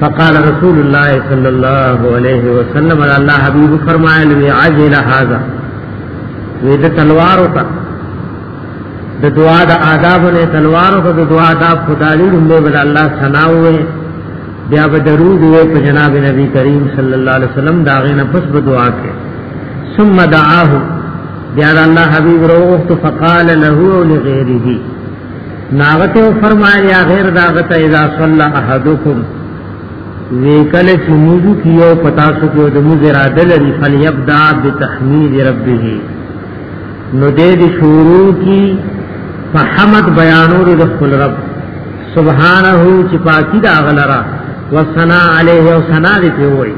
فقال رسول الله صلی الله علیه وسلم الله حبیب فرمایل وی عجل هذا وی د تلوار وکړه د دعا د آداب نه تلوار او د دعا آداب خدای دې موږ ول الله ثنا وې بیا به درود وې په جناب نبی کریم صلی الله علیه وسلم دا غې نه پس به دعا کې ثم دعاه بیا الله حبیب روغت فقال له لغیره ناغته فرمایا غیر دا غته اذا صلى احدكم وکله چې موږ کیو پتا سو کې د موږ را دلري فلیبدا بتحمید ربه نو دې دې شروع کی فحمد بیانور د خپل رب سبحانه چې پاکی دا غلرا وسنا علیه او سنا دې وایي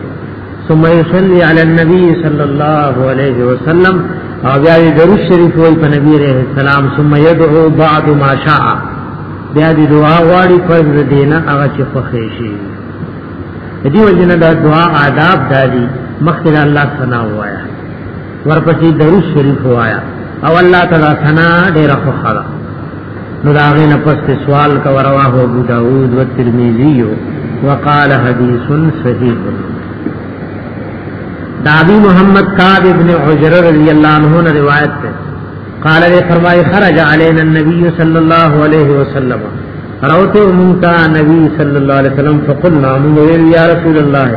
ثم يصلي على النبي صلى الله عليه وسلم او بیا دې درود شریف وای په نبی عليه السلام ثم يدعو بعد ما شاء بیا دې دعا غواړي فرض دینه هغه چې خوښي شي دې وجنه دا دعا آداب دادي مخکې الله ثنا وایا ورپسې درود شریف وایا او الله تعالی ثنا ډیر خو خلا نو دا غي نه پس سوال کا رواه ابو داود و ترمذی وقال حدیث صحیح دابی محمد کعب ابن عجر رضی اللہ عنہ نے روایت ہے قال نے فرمائے خرج علینا النبی صلی اللہ علیہ وسلم روتے منتا نبی صلی اللہ علیہ وسلم فقلنا من یا رسول اللہ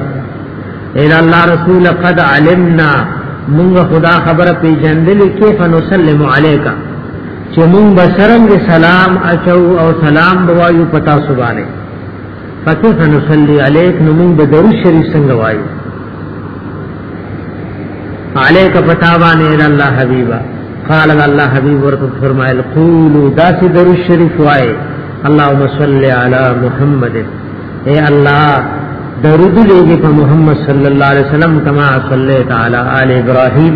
الا الله رسول قد علمنا مونږ خدا خبره پیجندل کیف نسلم علیکا چې مونږ بسرنګ سلام اچو او سلام بوایو پتا سبانه فکیف نصلی علیک نو مونږ به درود شریف څنګه وایو علیک پتا باندې الا الله حبیبا قال الله حبیب ورته فرمایل قولوا داس درود شریف وایي اللهم صل علی محمد اے الله درود لېږي په محمد صلی الله علیه وسلم کما صلی تعالی آل ابراهیم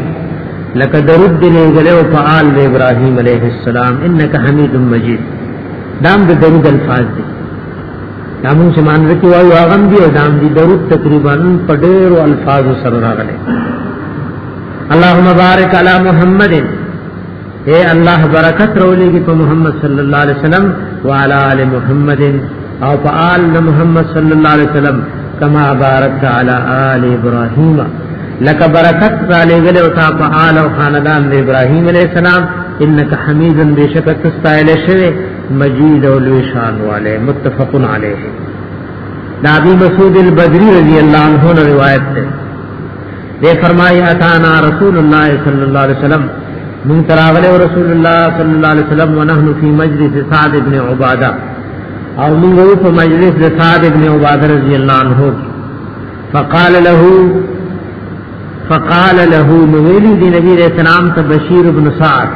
لکه درود دې لېږلې او په آل ابراهیم علیه السلام انک حمید مجید دام د درود الفاظ دي دامو چې مان رکی وایو هغه دی او دام دي درود تقریبا په ډېرو الفاظو سره راغلي اللهم بارک علی محمد اے الله برکت رولېږي په محمد صلی الله علیه وسلم وعلى ال محمد او په آل محمد صلی الله علیه وسلم کما بارکت علی آل ابراهیم لك برکت علی گله او تا په آل او خاندان د ابراهیم علیه السلام انك حمید بشک تستایل شوی مجید او لوی شان والے متفق علیه دا ابي مسعود البدری رضی الله عنه روایت ده دے فرمائی اتانا رسول اللہ صلی اللہ علیہ وسلم من تراغلے رسول اللہ صلی اللہ علیہ وسلم ونحن فی مجلس سعد ابن عبادہ او من گو پا مجلس سعد ابن عبادہ رضی اللہ عنہ فقال له فقال له نویلی دی نبی علیہ السلام تا بشیر ابن سعد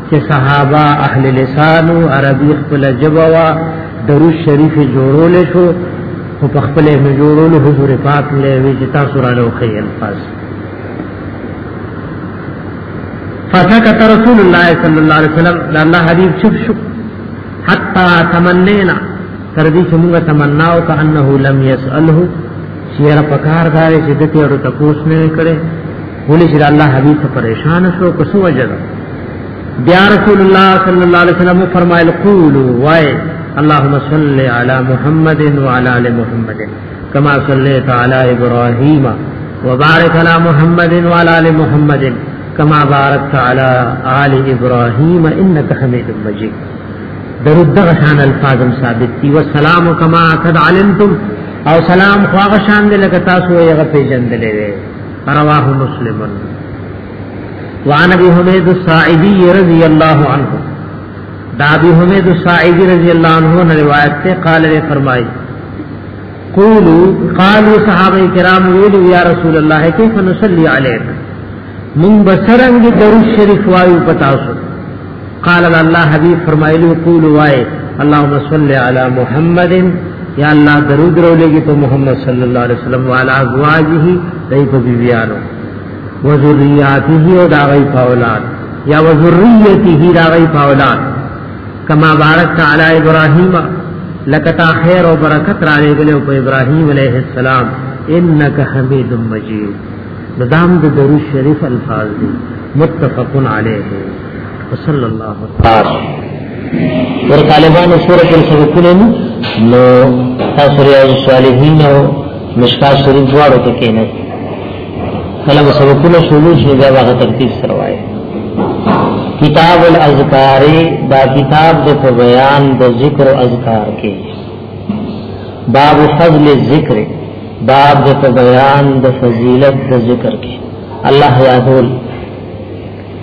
چې صحابه اهل لسان او عربي خپل جبوا درو شریف جوړول شو او په خپل می جوړول حضور پاک له وی چې تاسو را لوخي الفاظ فسكت رسول الله صلى الله عليه وسلم دا الله حبيب چپ شو حتا تمنینا تر دې چې موږ تمنا او ته انه لم يساله شیر پکار دار چې دته ورته کوښښ نه کړي ولې چې الله حبيب ته پریشان شو کو سو وجه بیا رسول الله صلی الله علیه وسلم فرمایل قولوا وای اللهم صل علی محمد وعلى ال محمد كما صليت على ابراهيم وبارك على محمد وعلى ال محمد كما باركت على آل ابراهيم انك حميد مجيد درود دغه شان الفاظم ثابت دي والسلام كما قد علمتم او سلام خواغه شان دې لکه تاسو یې غو پیژندلې رواه مسلم وعن ابي حميد الساعدي رضي الله عنه دا ابي حميد الساعدي رضي الله عنه نے روایت سے قال نے فرمائی قولوا قالوا صحابہ کرام ویلو یا رسول الله کیف نصلي عليك من بسرنگ درود شریف وایو پتاسو قال الله حبيب فرمایلی قول وای اللهم صل على محمد یا الله درود رو لګي په محمد صلی الله علیه وسلم وعلى ازواجه دای په بیبیانو وذریاته او دا غي اولاد یا وذریته دا غي اولاد کما بارک تعالی ابراهیم لکتا خیر او برکت را لګلو په ابراهیم علیه السلام انک حمید مجید دام د درود شریف الفاظ دي متفق علیه وصلی الله تعالی ور طالبانو سورۃ الصدقونه نو تاسو ریاض الصالحین او مشکا شریف دواړو ته کېنه کله سبقونه شروع شي دا هغه ترتیب سره وایي کتاب الاذکار دا کتاب د بیان د ذکر او اذکار کې باب فضل الذکر باب د په بیان د فضیلت د ذکر کې الله یادول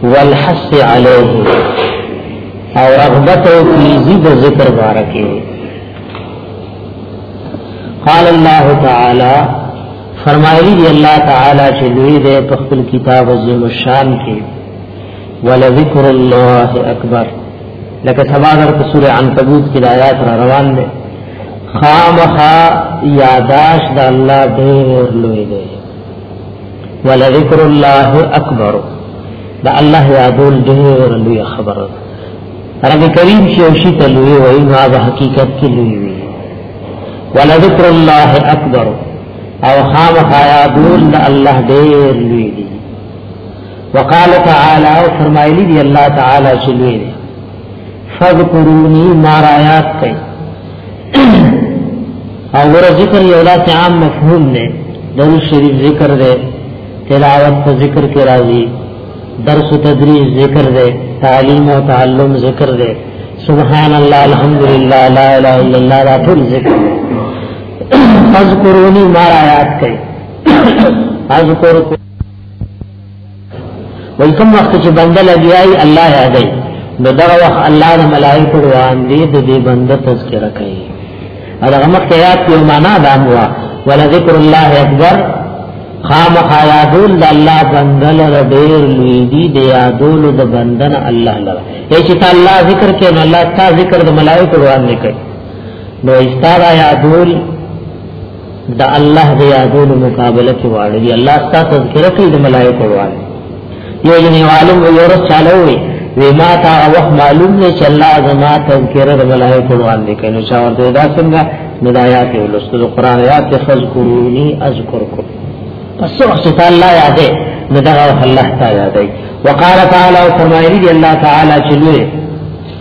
والحث علیه او رغبت او تیزی د ذکر بارکه قال الله تعالی فرمایلی دی الله تعالی چې لوی دی په خپل کتاب عظیم الشان کې ولذکر الله اکبر لکه سبا در په سوره عنکبوت کې د آیات را روان دي خامخا یاداش د الله ډېر لوی دی ولذکر الله اکبر دا الله یادول ډېر لوی خبره رب کریم چې او شي ته لوی وای نو هغه حقیقت کې لوی وي ولذکر الله اکبر او خامخا یادول د الله ډېر لوی دی وقال تعالی او فرمایلی دی الله تعالی چې لوی دی فذكروني ما رايات کوي او ور ذکر یو لا عام مفهوم نه درو شریف ذکر دی تلاوت په ذکر کې راځي درس تدریس ذکر دی تعلیم او تعلم ذکر دی سبحان الله الحمد لله لا اله الا الله دا ټول ذکر دی فذكروني ما رايات کوي اذكركم وای کوم وخت چې بنده لګیای الله یادای نو دا وخت الله د ملائکه روان دي د دې بنده تذکرہ کوي هغه مخ ته یاد یو معنا دا هوا ولذکر الله اکبر خامخ یادول د الله بنده لره ډېر لوی دي د یادول د بندن الله لره چې تا الله ذکر کې نو الله تا ذکر د ملائکه روان نه کوي نو استاد یادول دا الله دی یادو نو مقابله کې واړ دی الله ستا تذکرہ کوي د ملائکه وړ یو جن عالم و یو رس چالو وي وی ما تا وخت معلوم نه چې الله زما تذکرہ د ملائکه وړ دی کنه چا ورته دا څنګه ندایات ولستو قرآن یاد تخذکرونی اذکرکم پس وخت ته الله یادې نو دا الله تعالی یادې وقال تعالی فرمایلی دی الله تعالی چې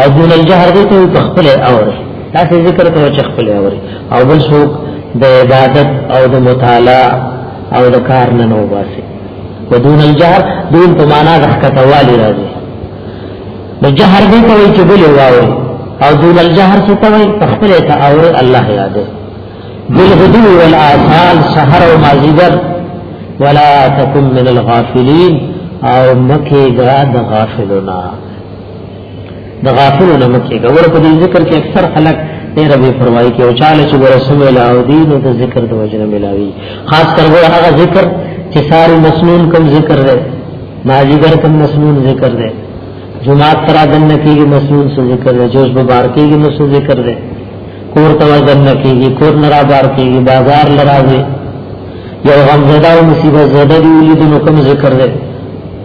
او دون الجهر دې ته په خپل اور تاسو ذکر کوو چې خپل اور او بل څوک د عبادت او د مطالعه او د کار نه نو باسي ودون الجهر دون په معنا د حکتوالي راځي د جهر دې ته چې بل واوري او دون الجهر څه ته وي په خپل ته اور الله یادې بالغدو والآثال سحر و مازیگر ولا تکن من الغافلین او مکه ګرا د غافلونا د غافلو نه مکه ګور په دې ذکر کې اکثر خلک ډېر به پروايي کې او چاله چې ورسو ملاو دي نو د ذکر د وجنه ملاوي خاص کر هغه ذکر چې ساری مسنون کم ذکر دی ماجیګر کم مسنون ذکر دی جمعات ترا دن کېږي مسنون سو ذکر دی جوز به بار کېږي نو سو ذکر دی کور توا دن کېږي کور نرا بار کېږي بازار لراوي یو غم زده او مصیبت زده دی ولید نو کم ذکر دی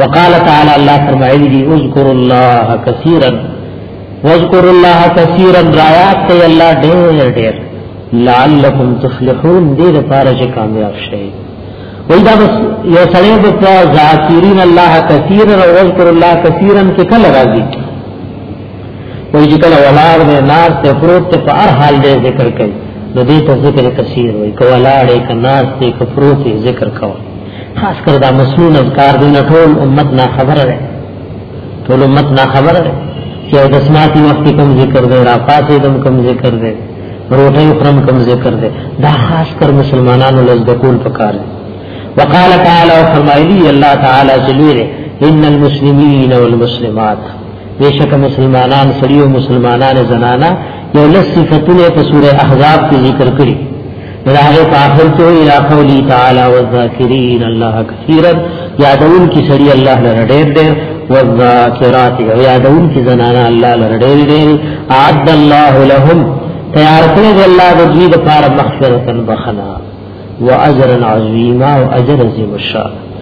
وقال تعالی الله فرمایلی دی اذکر الله کثیرا واذکر الله کثیرا رایات ته الله ډېر ډېر لعلکم تفلحون دې لپاره چې کامیاب شئ وای دا بس یو سړی د ذاکرین الله کثیرا او اذکر الله کثیرا کې کله راځي وای چې کله ولار دې نار ته پروت ته په هر حال دې ذکر کوي نو دې ته ذکر کثیر وای کولاړې کنار ته کفروت ذکر کوي خاص کر دا مسنون اذکار دین ټول امت نا خبر ده ټول امت نا خبر ده چې د سماعتي وخت کوم ذکر دی را پاسې دم کوم ذکر دی روټي خرم کوم ذکر دی دا خاص کر مسلمانانو لز د کول پکار وقال تعالی فرمایلی الله تعالی جلیره ان المسلمین والمسلمات بیشک مسلمانان سړي او مسلمانان زنانا یو لس صفاتونه په سوره احزاب کې ذکر کړی دراغه په اخر کې وی لا قولی تعالی والذاکرین الله کثیرا یادون کی سری الله لره ډېر ډېر والذاکرات یادون کی زنانا الله لره ډېر ډېر اعد الله لهم تیار کړی دی الله د دوی لپاره مغفرت بخنا واجرا عظیما واجر عظیم الشان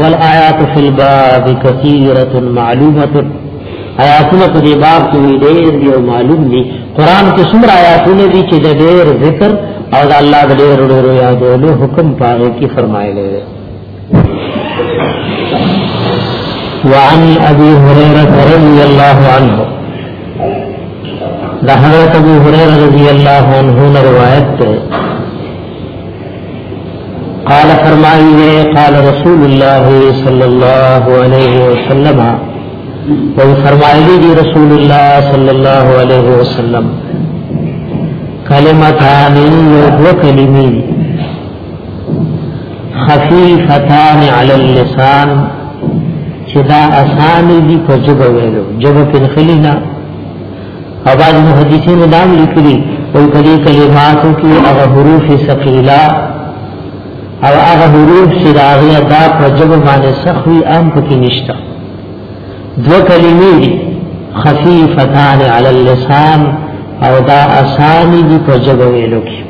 والآیات فی الباب کثیرة معلومة آیاتونه په دې باب کې ډېر دي او معلوم دي قران کې څومره آیاتونه دي چې د ډېر ذکر او د الله د ډېر ډېر یادولو حکم پاره کې فرمایلی دی وعن ابي هريره رضي الله عنه ده حضرت ابو هريره رضي الله عنه روایت ده قال فرمائیے قال رسول اللہ صلی اللہ علیہ وسلم وہ فرمائیے جی رسول اللہ صلی اللہ علیہ وسلم کلمتان و کلمی خفیفتان علی اللسان چدا اسانی دی پر جبہ ویلو جبہ پر خلینا او بعض محدثین دا لیکلي او کدي کلماتو کې هغه حروف ثقيله او هغه حروف چې دا هغه ادا په جبه باندې سخوي ام پکې نشته دو کلمې دي خفيفتان على اللسان او دا آسان دي په جبه ویلو کې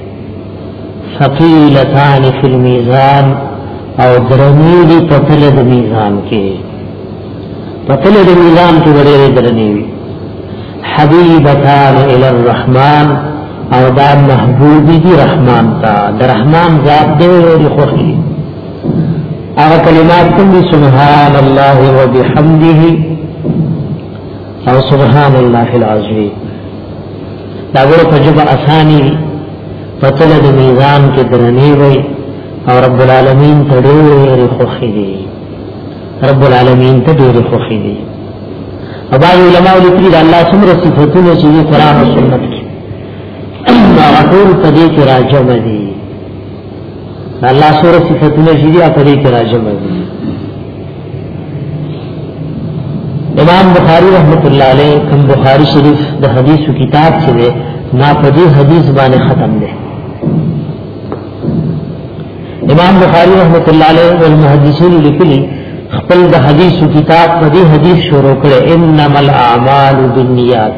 ثقيلتان في الميزان او درنی دي په تل د میزان کې په تل د نظام کې ډېرې درنې وي حبيبتان الى الرحمن او دا محبوب دي رحمان تا د رحمان ذات دې ورې خوخي هغه کلمات کوم سبحان الله وبحمده او سبحان الله العظیم دا ګوره په جبه اسانی پتل د میزان کې درنې وي او رب العالمین ته ډېر خوخي دي رب العالمین ته ډېر خوښي دي او باید علماء لیکلي دا الله څومره صفاتونه چې قرآن او سنت کې هغه ټول په دې کې راځم دي الله سوره صفاتونه چې دي په دې کې راځم دي امام بخاری رحمت الله علیه کوم بخاری شریف د حدیثو کتاب چې ده نا په دې حدیث باندې ختم ده امام بخاری رحمت الله علیه او المحدثین لیکلی خپل د حدیث کتاب په دې حدیث شروع کړي انما الاعمال بالنیات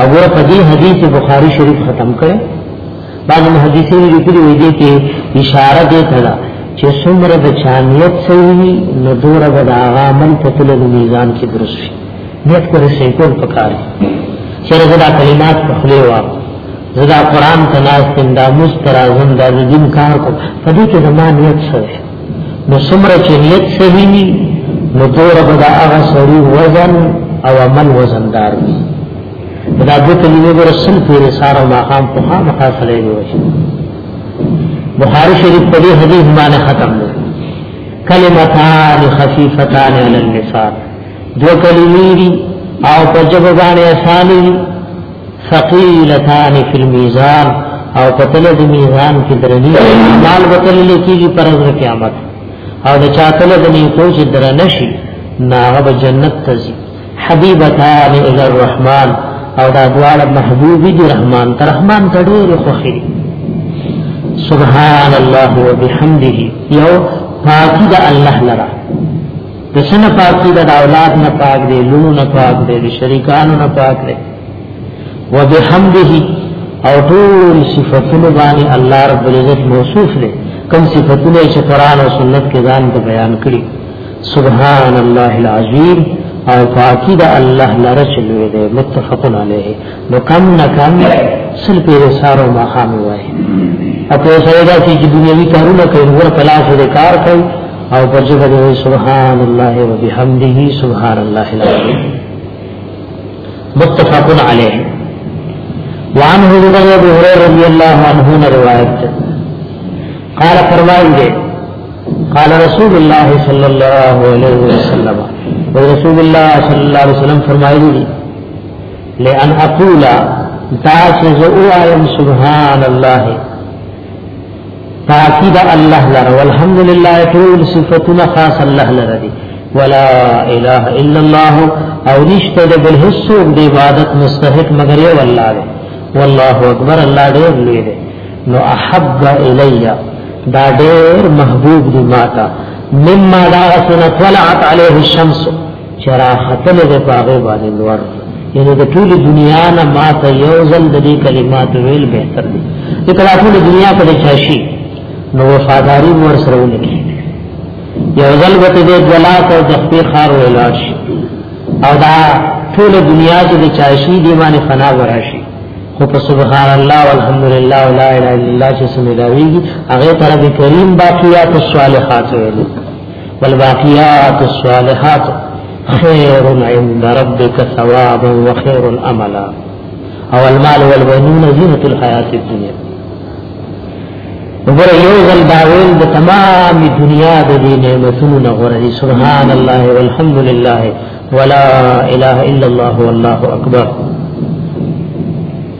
او په دې حدیث بخاری شریف ختم کړي بعض محدثین لیکلی وی دي کې اشاره دې کړه چې څومره د چانیت سوي نو دوره به د هغه عمل په تل د میزان کې درست شي نیت کړې سې کول پکار چې رغدا کلمات په خلی واپ زدا قرآن تناستم دا مسترازم دا دین کار کو پدې کې زما نیت سره نو څومره چې نیت صحیح وي نو دور به دا هغه سړي وزن او عمل وزندار وي دا د کلمې ګور سل پورې سارو مقام په خا مخاصله دی وشي بخاری شریف په دې حدیث باندې ختم دی کلمتان خفیفتان علی اللسان دو کلمې او په جواب باندې اسانه ثقيلتان في الميزان او قتل د میزان کې درنی مال وتل لیکيږي پر ورځ قیامت او د چاتل د نیکو چې درنشي ناغه به جنت ته ځي حبيبتان الى الرحمن او دا دواړه محبوب دي رحمان تر رحمان ته ډېر خوخي سبحان الله وبحمده یو پاکی دا الله لرا دسنه پاکی دا اولاد نه پاک دی لونو نه پاک دی شریکانو نه پاک دی وبحمده او ټول صفاتونه باندې الله رب العزت موصوف دی کوم صفاتونه چې قران او سنت کې ځان ته بیان کړي سبحان الله العظیم او پاکی دا الله لره چلوې دی متفقن علیه نو کم نه کم سل پیر سارو ما خام وای او په سره دا چې دنیوي کارونه کوي ور کلاس دې کار کوي او په ځبه سبحان الله وبحمده سبحان الله العظیم متفقن علیه وعن حضرت ابو هريره رضی الله عنه نے روایت ہے قال فرمائیں گے قال رسول الله صلی الله علیه وسلم رسول الله صلی الله علیه وسلم فرمائے گی لئن اقول تاسو او ایم سبحان الله پاکی دا الله لره والحمد لله ټول صفاتنا خاص الله لره دي ولا اله الا الله او نشته د بل هیڅ د عبادت مستحق مگر یو الله دی والله اکبر الله دې لوی دی نو احب الیا دا ډېر محبوب دی ماته مما دا سنت ولعت عليه الشمس چرا خپل د پاغه باندې لوړ یعنی د ټول دنیا نه ما ته یو ځل د دې کلمات ویل بهتر دي د ټول دنیا په چاشي نو وفاداری مور سره ولګي یو ځل به دې دلات او د خپل خار ولاش او دا ټول دنیا چې د چاشي دی باندې فنا وراشي خو په سبحان الله والحمدلله ولا اله الا الله چې سملاویږي هغه طرف کریم باقیات الصالحات ویلي بل باقیات الصالحات خير عند ربك ثوابا وخير املا او المال والبنون زينة الحياة الدنيا وګوره یو ځل بتمام ویل د تمام دنیا سبحان الله والحمد لله ولا اله الا الله والله اكبر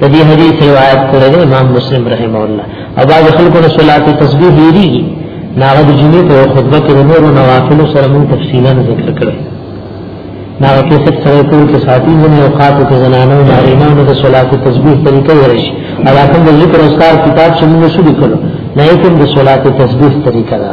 د دې حدیث روایت کړی دی امام مسلم رحم الله او بعض خلکو له صلات تسبیح هیریږي ناغه د جمعې په خطبه کې د نورو نوافلو سره موږ تفصیلا ذکر کړی ناغه کې څه سره کول کې ساتي د اوقاتو کې زنانه او نارینه نو د صلات تسبیح طریقې ورشي او کوم د ذکر اسکار کتاب چې موږ شروع کړو نه یې کوم د صلات تسبیح طریقه ده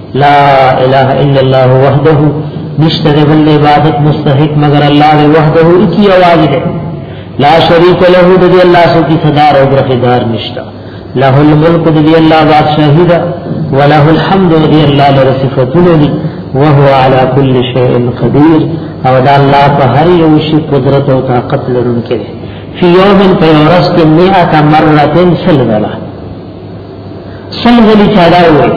لا اله الا الله وحده نشته د بل عبادت مستحق مگر الله دی وحده کی आवाज دی لا شریک له دی الله سو کی صدار او برخدار نشتا له الملک دی الله بادشاہی دا وله الحمد دی الله له صفاتونه دی وهو على كل شيء قدير او دا الله په هر یو شی قدرت او طاقت لرونکی دی فی یوم فیورست مئه مرتن سلولا سنگلی چاڑاوے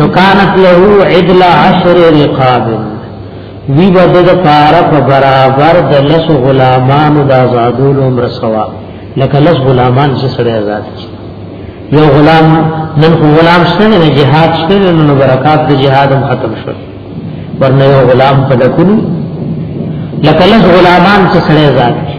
نکانت لہو عدل عشر رقاب وی بدد پارف برابر د لس غلامان د آزادول عمر سوا لکه لس غلامان چې سره آزاد شي یو غلام نن خو غلام شته نه جهاد شته نو برکات د جهاد هم ختم شو ورنه یو غلام په لکونو لکه لس غلامان چې سره آزاد شي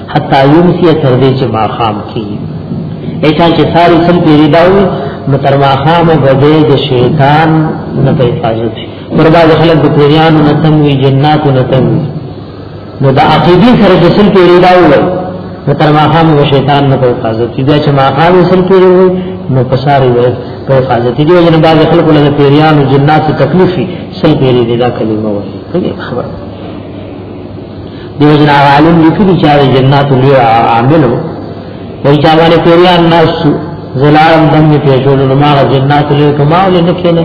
حتا یمسی تر دې چې ما خام کی ایچا چې ساری سم پیری داو نو تر ما خام بده د شیطان نه په حفاظت شي مردا د خلک د پیریانو نه تم وی جناتو نه تم وی نو د عقیدی سره د سم پیری داو نو تر ما خام د شیطان نه په حفاظت شي دا چې ما خام سم پیری وی نو پساری وی په حفاظت دي جن بعد خلک له پیریانو جناتو تکلیفي سم پیری دا کلمه وایي خبره دیو جن عالم لیکلی چا د جنات لوی عاملو وای چا باندې پیریان ناس زلالم دم په جوړ نو ما جنات لوی کماو نه کینه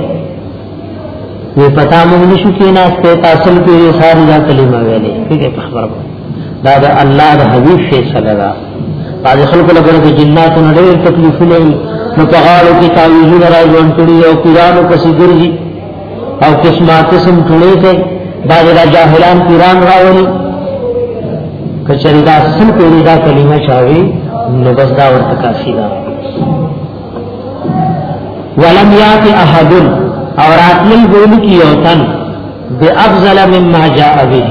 وی پتا موږ نشو کینا ته تاسو په سار دا کلمه ویلې ٹھیک ہے خبر دا دا الله د حبیب فیصله ده بعض خلک لپاره د جنات نه ډېر تکلیفونه نو په غاړو کې تعویذونه راځون کړي او قرآن او کسي ګرځي او قسمه قسم ټولې ته دا د جاهلان پیران راولي کچری دا سن په دا کلمه چاوي نو بس دا ورته کافی ده ولم یات احد اور اتل ګول کی یوتن بافضل مما جاء به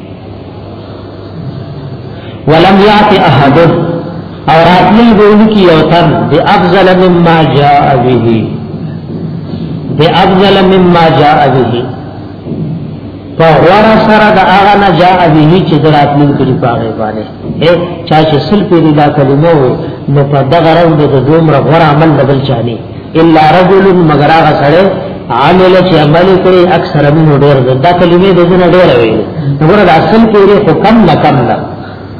ولم یعت احد او راتلی بولی کی یو تن دی افضل مما جاء به دی افضل مما جاء به په غوړه سره د هغه نه جاء به چې دراتلی کړي پاغه باندې اے چا چې سل پیری دا کلمه نو په دغه راو د دومره غوړه عمل بدل چانی الا رجل مگر هغه سره عامل چې عمل کوي اکثر منه ډېر دا کلمې د دنیا ډېر وي وګوره د اصل کې لري خو کم نه کم ده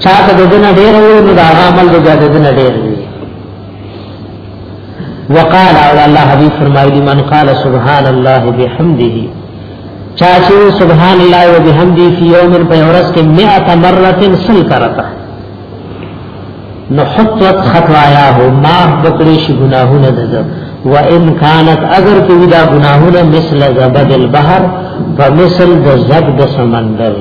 چا ته د دنیا ډېر وي نو دا عمل د دنیا ډېر وي وقال او الله حبيب فرمایلی من قال سبحان الله بحمده چا چې سبحان الله وبحمده فی یوم په ورځ کې 100 مره سل کرتا نو حطت خطاياه ما بکړي شي ګناهونه ده و ان كانت اگر کې دا ګناهونه مثل زبد البحر فمثل د زب د سمندر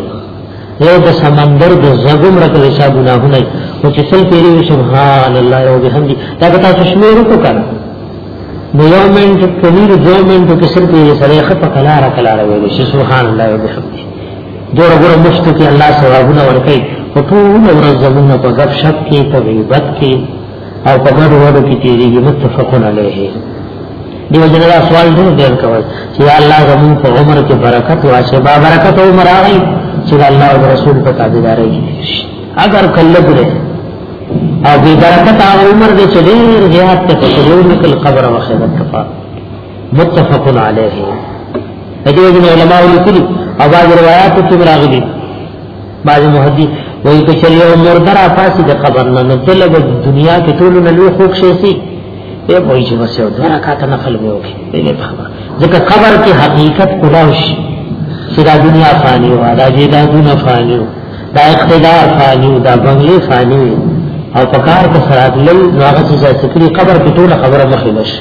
یو د سمندر د زګم رته شا ګناهونه او چې څل پیری سبحان الله او بحمدی دا تاسو شمیر کو کړه نو یو منټ کمیر دو منټ کې سر پیری سره خپ کلاره کلاره ویل شي سبحان الله او بحمدی ګور ګور مشته کې الله ثوابونه ورکړي په ټول ورځ زمونږ په غب شپ کې په غیبت کې او په ګډ وډو کې تیریږي متفقون علیه دیو جن الله سوال دې ډیر کوي چې الله زمون په عمر کې برکت واشه با برکت عمر راغی چې الله او رسول په تابعداري کې اگر کله ګره او بی برکت عمر دې چې ډیر زیات ته په یو نکل قبر او آخرت کفاره متفق علیه دې جن علماء لیکلي او بعض روایت کې راغلي بعض محدث وایي چې چل یو مرده را پاسي د قبر نه نو تل د دنیا کې ټول نه لوي خوښ شي سي به وایي چې بس یو دغه کاته نقل به وکړي دې په خبره ځکه قبر کې حقیقت کولاو شي چې دا دنیا فانی و دا دې دا دنیا فانی و دا اقتدار فانی و دا بنگلې فانی او پکار په سرات لل هغه چې ذکرې قبر کې ټول خبره مخې نشي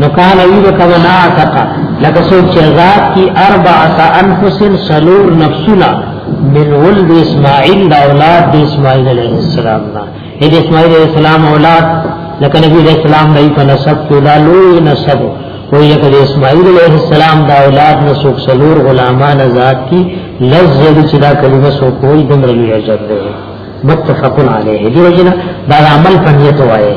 نو کان وی وکونا تقا لکه سو چزاد کی اربع انفس سلور نفسنا من ولد اسماعیل دا اولاد د اسماعیل علیہ السلام نا اې د اسماعیل علیہ السلام اولاد لکه نبی علیہ السلام دای په نسب کې دا لوی نسب وی لکه د اسماعیل علیہ السلام دا اولاد نو سو سلور غلامان آزاد کی لزل چې دا کلمه سو کوئی دمر لوی اجر ده متفقن علیه دی وجنا دا عمل فنیت وایي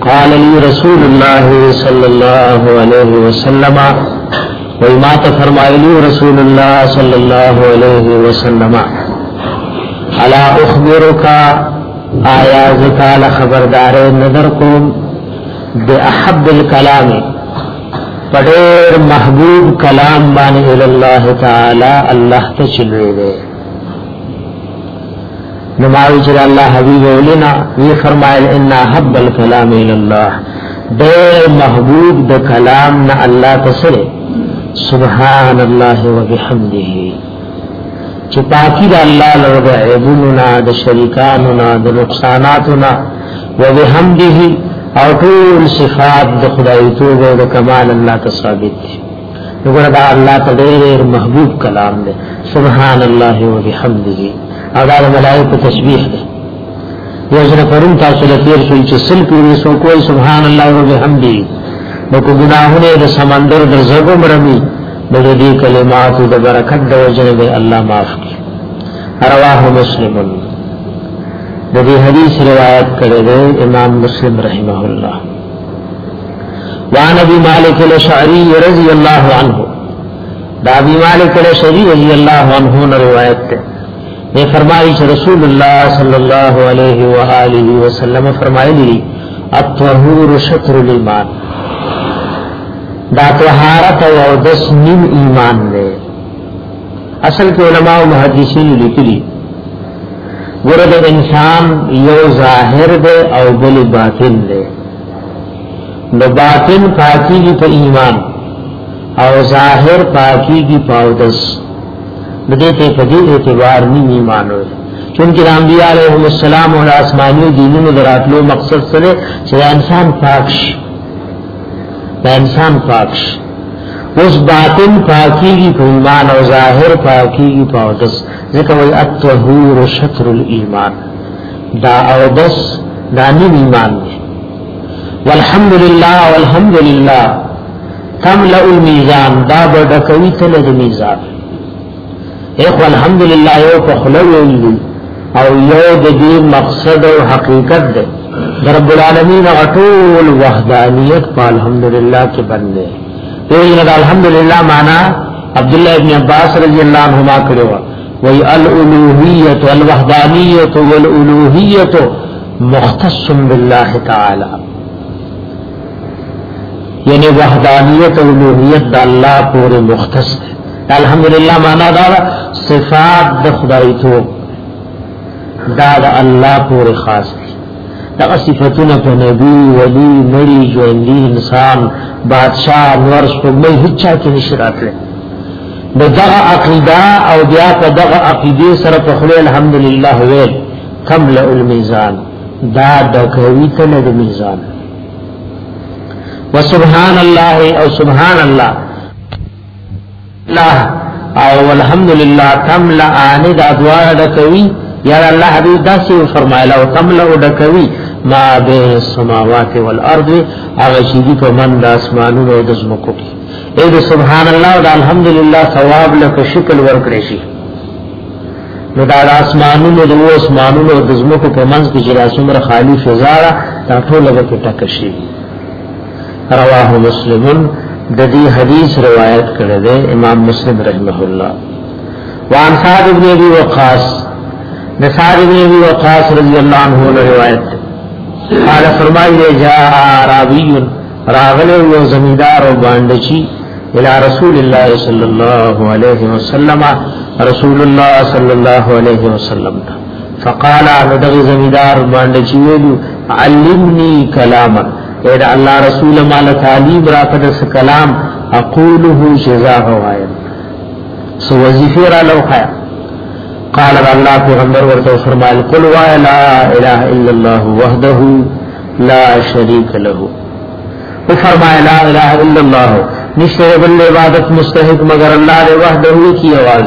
قال لي رسول الله صلى الله عليه وسلم وما تفرمائلي رسول الله صلى الله عليه وسلم الا اخبرك آیا زکال خبردار نظر کوم بے احب الکلام پڑیر محبوب کلام بانی اللہ تعالی اللہ تچلوے دے نو ماوی چې الله حبیب ولنا وی فرمایل ان حب الكلام الى الله د محبوب د کلام نه الله تسره سبحان الله وبحمده چې پاکی د الله لرغه عیبونو نه د شریکانو نه د نقصاناتو نه وبحمده او ټول صفات د خدای توبه د کمال الله ته ثابت دي وګوره دا الله ته ډېر محبوب کلام دی سبحان الله وبحمده او دا ملائکه تسبیح دی یو ځل پرون تاسو له تیر شوي چې سل پیری سو کوی سبحان الله وبحمده نو کو ګناهونه د سمندر د زګو مرمي نو د دې کلماتو د برکت د وجه به الله معاف کړي رواه مسلم د دې حدیث روایت کړی دی امام مسلم رحمه الله وعن ابي مالك الاشعري رضي الله عنه دا ابي مالك الاشعري رضي الله عنه نے روایت ہے یہ فرمائی کہ رسول اللہ صلی اللہ علیہ والہ وسلم فرمائے دی الطهور شطر الايمان دا طهارت او دس نیم ایمان دے اصل کے علماء محدثین لکھ دی ګوره د انسان یو ظاهر دی او بل باطن دی نو باطن پاکی کی په ایمان او ظاهر پاکی کی پاودس دې ته په دې اعتبار نی ایمان وي چونکه د انبیاء علیهم السلام او آسماني دینونو دراتلو مقصد سره چې انسان پاک شي دا انسان پاک شي اوس باطن پاکی کی په ایمان او ظاهر پاکی کی پاودس ځکه وای الطهور شطر الايمان دا او بس دا نیم ایمان دی والحمد لله والحمد لله تملأ الميزان دا بډکوي تل د میزان اخو الحمد لله یو په خلو ویلی او یو د دې مقصد او حقیقت دی رب العالمین غټول وحدانیت په الحمد لله کې بندې دې جن د الحمدلله معنا عبد الله ابن عباس رضی الله عنهما کړو وی الالوهیت والوحدانیت والالوهیت مختص بالله تعالی یعنی وحدانیت او الوهیت د الله پورې مختص ده الحمدلله معنا دا صفات د خدای ته دا د الله پورې خاص دي دغه صفاتونه په نبی ولی مړي ژوندۍ انسان بادشاہ نور سپمې هیڅ کې نشراتله د دغه عقیده او بیا په دغه عقیده سره په خله الحمدلله ویل کم له المیزان دا د کوي ته له میزان وسبحان الله او سبحان الله لا او الحمدلله تم لا ان دا دعا ډکوي یا الله حبیب دا سی فرمایلا او تم لا ډکوي ما به سماوات والارض هغه چې دی په من د اسمانونو او د زمکو کې اې د سبحان الله او الحمدلله ثواب لکه شکل ورکړي شي نو دا د اسمانونو د اسمانونو د زمکو په منځ کې چې راسمره خالی فضا را ټول لګه کې ټک شي رواه مسلم د دې حدیث روایت کړی دی امام مسلم رحمه الله وان سعد بن ابي وقاص د سعد بن ابي وقاص رضی الله عنه روایت قال فرمایي جاء عربي راغله یو زمیدار او باندې چی الى رسول الله صلی الله علیه وسلم رسول الله صلی الله علیه وسلم فقال ندغ زمیدار باندې چې ویلو علمني کلاما اے دا الله رسول مال تعلیم را کده س کلام اقوله جزا هوایا سو وظیفه را لوخه قال الله پیغمبر ورته فرمایل قل وا لا اله الا الله وحده لا شريك له او فرمایا لا اله الا الله نشته بل عبادت مستحق مگر الله دی وحده کی आवाज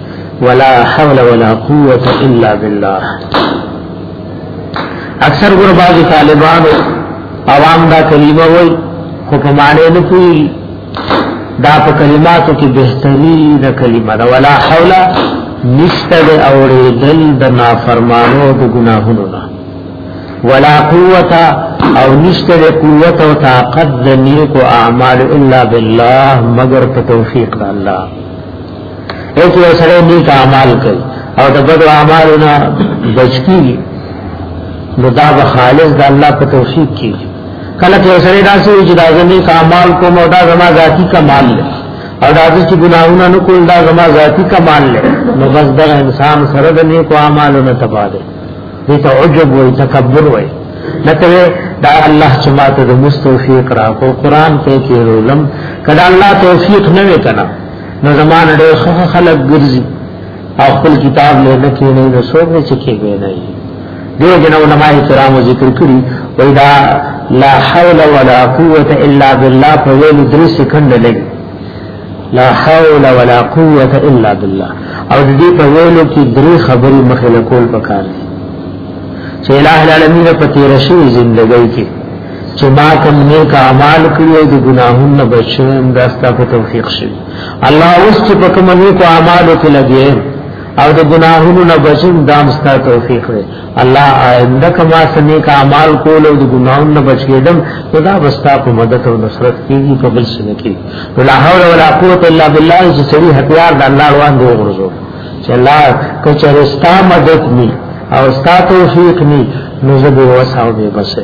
ولا حول ولا قوت الا بالله اکثر ګور باز طالبان عوام دا کلمه وای خو په معنی نه کوي دا په کلماتو کې بهترین کلمه ده ولا حول نشته د اوریدل د نافرمانو د ګناهونو نه ولا قوت او نشته د قوت او طاقت د نیکو اعمال الا بالله مگر په توفیق الله هیڅ یو سره نیک اعمال کوي او د بدو اعمالو نه بچ کیږي نو دا به خالص د الله په توفیق کیږي کله چې سره داسې چې دا زمي کمال کوم او دا زما ذاتی کمال دی او دا چې ګناهونه نه کول دا زما ذاتی کمال دی نو بس دا انسان سره د نیکو اعمالو نه تباده دي ته عجب وي تکبر وي لکه دا الله چې ماته د مستوفیق را کو قران ته کې رولم کله الله توفیق نه وکړه نو زمانه ډېر خو خلک ګرځي او خپل کتاب له نه کې نه نو څوک نه چکه وي نه دیو جن علماء کرام ذکر کړی وای دا لا حول ولا قوت الا بالله په ویل درې سکند لګي لا حول ولا قوت الا بالله او دې په ویلو کې درې خبرې مخې له کول پکار دي چې الٰه العالمین په تیر شوی ژوندۍ کې چې ما کوم نیک اعمال کړی او د ګناهونو نه بچم دا ستاسو په توفیق شي الله اوس چې په کوم نیک اعمال کې لګي او د ګناهونو نه بچم دا ستاسو توفیق دی الله آینده کما سنې کا اعمال کول او د ګناهونو نه بچ کېدم نو دا وستا په مدد او نصرت کیږي په بل سن کې ولا حول ولا قوت الا بالله چې سړي هتیار د الله روان دی ورزو چې الله کچرستا مدد می او ستا توفیق می نو زه به وساو به بسه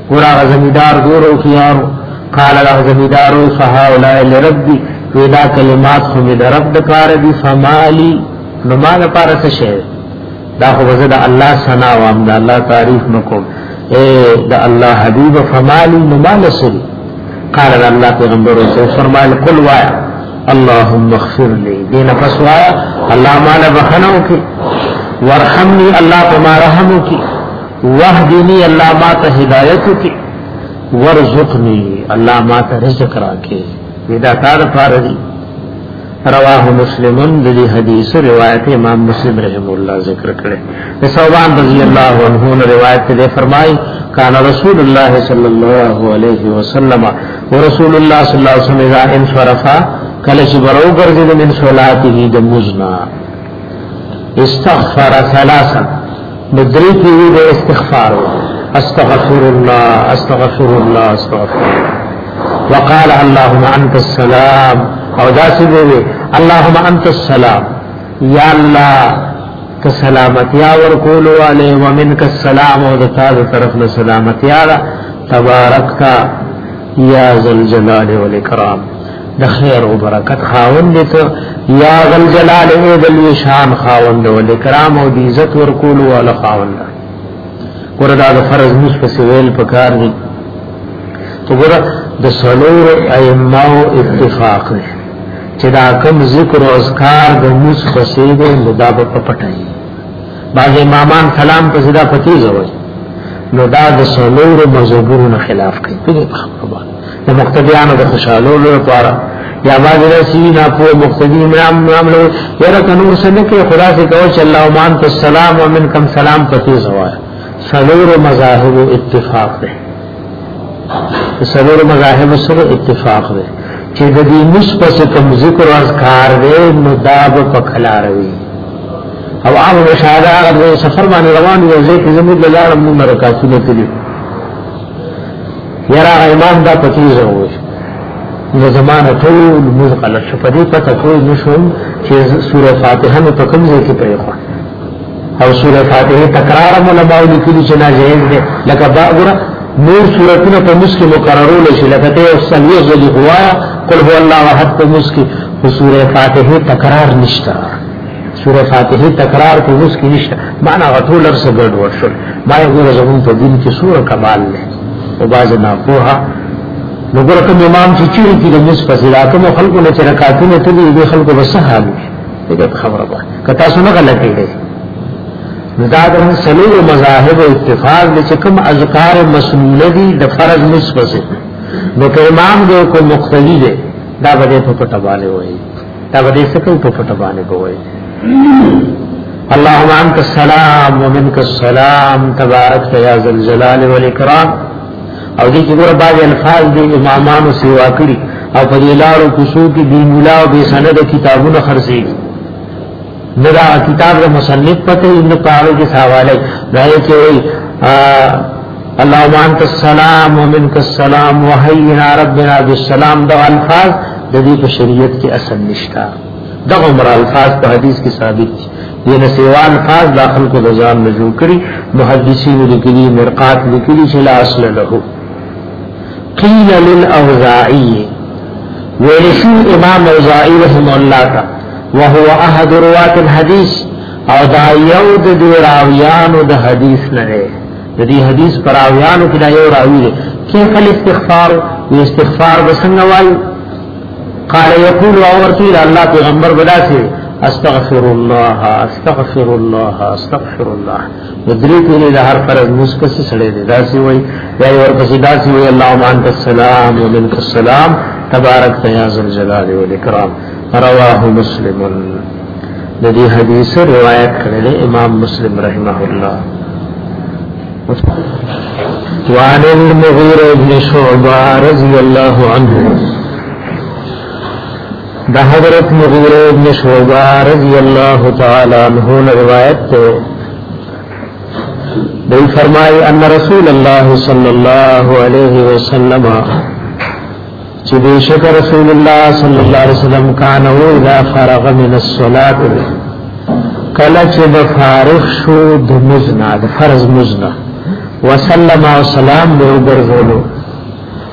ورا زمیدار دور او خيار قال له زمیدار او صحا اولای لربي ودا کلمات خو می درب د کار دي فمالي نو ما نه پاره څه شي دا خو زه الله ثنا او امد الله تعریف نکوم اے دا الله حبیب فمالي نو ما لسل قال الله پیغمبر رسول فرمایل قل وایا اللهم اغفر لي دین پس وایا الله ما له بخنو کی وارحمني الله په ما رحم کی وحدنی اللہ ما تا ہدایت کی ورزقنی اللہ ما تا رزق راکے ویدا تار فاردی رواہ مسلمن دی حدیث روایت امام مسلم رحم اللہ ذکر کرے صوبان رضی اللہ عنہ نے روایت دے فرمائی کان رسول اللہ صلی اللہ علیہ وسلم و رسول اللہ صلی اللہ علیہ وسلم اذا انصرفا کلش برو گردن من صلاتی دموزنا استغفر ثلاثا بدری کی وی به استغفار استغفر الله استغفر الله استغفر وقال اللهم انت السلام او دا سی وی اللهم انت السلام یا الله ته سلامتی اور کول والے ومنک السلام او د تعالی طرف له سلامتی اعلی تبارک یا ذل جلال والاکرام د خیر او برکت خاوند دې ته یا ذل جلال او ذل شان خاوند او کرام او عزت ورکول او له خاوند وردا د فرض مش په سویل پکار دي تو ګور د سلور ائمه او اتفاق دی چې دا کوم ذکر او اذکار د مش په سیده لدا په پټای بعض امامان کلام په زیاده پتی زوي نو دا د سلور مذهبونو خلاف کوي په خبره د مقتدیانو د خوشالولو لپاره یا باز رسی نا پو مقتدی امام امام لو یرا کنور سنه کې خدا سے کہو چې الله مان تو سلام و من کم سلام پتی زوا سلور مذاهب اتفاق ده سلور مذاهب سره اتفاق ده چې د دې نسبت کوم ذکر او اذکار دې مداب په کلاروي او عام مشاهده هغه سفر باندې روان یو ځای کې زموږ لارم نو مرکاتونه تللی یرا امام دا پتی زوج نو زمانه ټول موږ غلط شو پدې پته کوی نشو چې سوره فاتحه نو په کوم ځای کې پرې خو او سوره فاتحه تکرار مولا باو لیکلي چې ناجیز ده لکه با ګره نور سورتونه په مس کې مقررو لشي لکه ته او سلیو ځلې هوا قل هو الله احد په مس کې سوره فاتحه تکرار نشته سوره فاتحه تکرار په اوس کې نشته معنا غټول ارس ګډ ورشل ما یو ګره زمون په دین کې سوره کمال نه او باز نه پوها نو ګره کوم امام چې چیرې کې د مس په زیاتو مو خلکو نه چې رکعاتونه ته دي د خلکو بس حال دې خبره ده کته سونه غلطي ده نو دا د سلو مذاهب اتفاق دي چې کوم اذکار مسنونه دي د فرض مس پسې نو که امام دې کو مقتدی دې دا به په پټه باندې وایي دا به دې څه کوي په پټه باندې به وایي اللهم انت السلام ومنك السلام تبارك يا ذا الجلال والاكرام او دې کې ګوره باج الفاظ دې امامانو سیوا کړی او په دې لارو کوڅو کې دی مولا او به سند کتابونه خرڅي دا کتاب د مصنف پته ان پاره کې سوالای دا یې چې اللهم انت السلام ومنك السلام وحينا ربنا بالسلام دا الفاظ د دې په شریعت کې اصل نشتا دا عمر الفاظ په حدیث کې ثابت دي دې نه سیوا الفاظ داخل کو د ځان نه جوړ کړی محدثین لیکلي مرقات لیکلي چې لا اصل له قیل للاوزاعی ویلشو امام اوزاعی رحم اللہ تا وهو احد روات الحدیث او دا یو د دی راویانو د حدیث نه دی د دې حدیث پر راویانو کې دا یو راوی دی کې خل استغفار او استغفار وسنګ وایي قال یقول اورتی الله پیغمبر بلا سي استغفر الله استغفر الله استغفر الله درې ټولې د هر فرض موږ پس سړې دي دا سی وای یا ور پس دا سی وای اللهم انت السلام ومنك السلام تبارك يا ذا الجلال والاكرام رواه مسلم د دې حدیث روایت کړل امام مسلم رحمه الله وعن المغيرة بن شعبة رضي الله عنه دا حضرت مغیره ابن شعبہ رضی اللہ تعالی عنہ نے روایت ہے دی فرمائی ان رسول اللہ صلی اللہ علیہ وسلم چې بشک رسول الله صلی الله علیه وسلم کان او اذا فرغ من الصلاه کله چې د فارغ شو د مزنا د فرض مزنا وسلم او سلام به وګرځولو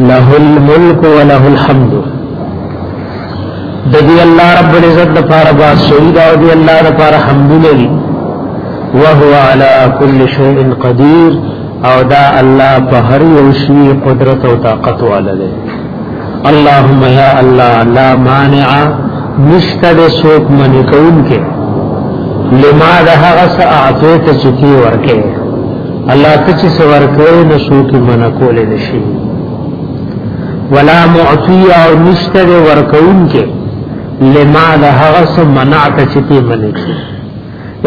له الملک وله الحمد د دې الله رب العزت د پاره با شهید او دې الله د پاره حمد لري وهو على كل شيء قدير او دا الله په هر یو شی قدرت او طاقت والده اللهم یا الله لا مانع مشتد سوک من کون کې لما ده هغه ساعته ته چتی ورکه الله ته چې سور کوي نو څوک منع کول نشي ولا معطي او نشته ورکون کې لما ده هغه سم منعت چې ته منې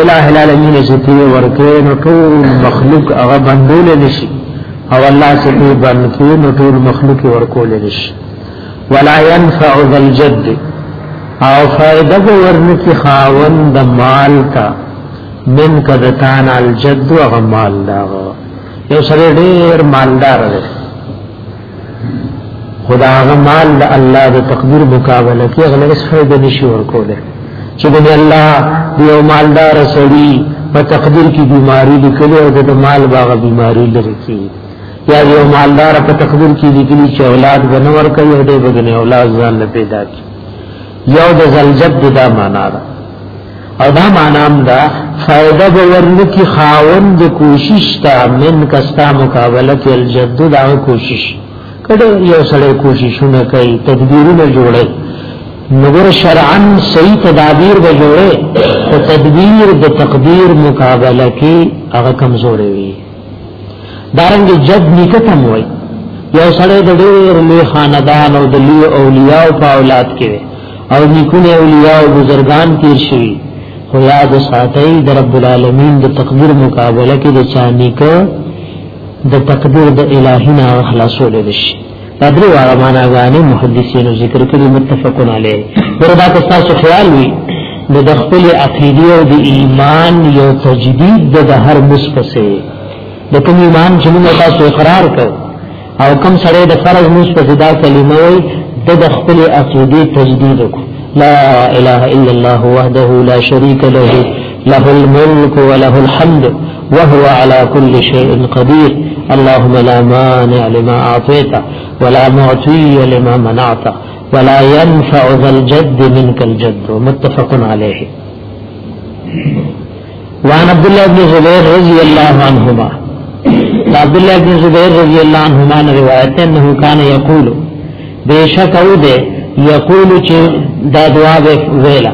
الہ العالمین چې ته ورکوي نو ټول مخلوق هغه بندول نشي او الله چې ته بند کوي نو ټول مخلوق ورکول نشي ولا ينفع ذا الجد او فائدہ ورنکی خاون د مال تا من کدتان الجد و غمال داغو یو سره ډیر مالدار دی خدا غمال د الله د تقدیر مقابله کې غل اس فائدې نشي ورکوله چې د الله یو مالدار سړي په تقدیر کې بیماری لیکلې او د مال باغ بیماری لري کی یا یو مالدار په تقدیر کې لیکلي چې اولاد بنور کوي او دې بګنه اولاد ځان پیدا کی یو د زلجد دا معنا ده او دا معنام دا فائدہ بورن کی خاون د کوشش تا من کستا مقابله کې الجد دا کوشش کړه یو سره کوششونه کوي تدبیرونه جوړي نګور شرعا صحیح تدابیر به جوړي او تدبیر د تقدیر مقابله کې هغه کمزورې وي دارنګ جد نکته موي یو سړی د ډېر لوی خاندان او د لوی اولیاء او په اولاد کې او نیکونه اولیاء او بزرگان تیر شي خو یاد ساتي د رب العالمین د تقدیر مقابله کې د چانیکه د تقدیر د الهی نه خلاصول شي دا درې واړه معنا غانې محدثینو ذکر کړي متفقون علیه وردا که تاسو خیال وي نو د خپل عقیده او د ایمان یو تجدید د هر مسپسه د کوم ایمان چې موږ تاسو اقرار کړو او کوم سره د فرض مسپسه دا کلمه وي د خپل عقیده تجدید کو لا اله الا الله وحده لا شريك له له الملك وله الحمد وهو على كل شيء قدير اللهم لا مانع لما اعطيت ولا معطي لما منعت ولا ينفع ذا الجد منك الجد متفق عليه وعن عبد الله بن زبير رضي الله عنهما عبد الله بن زبير رضي الله عنهما روايته انه كان يقول بیشک او دے یقول چې دا دعا ویلا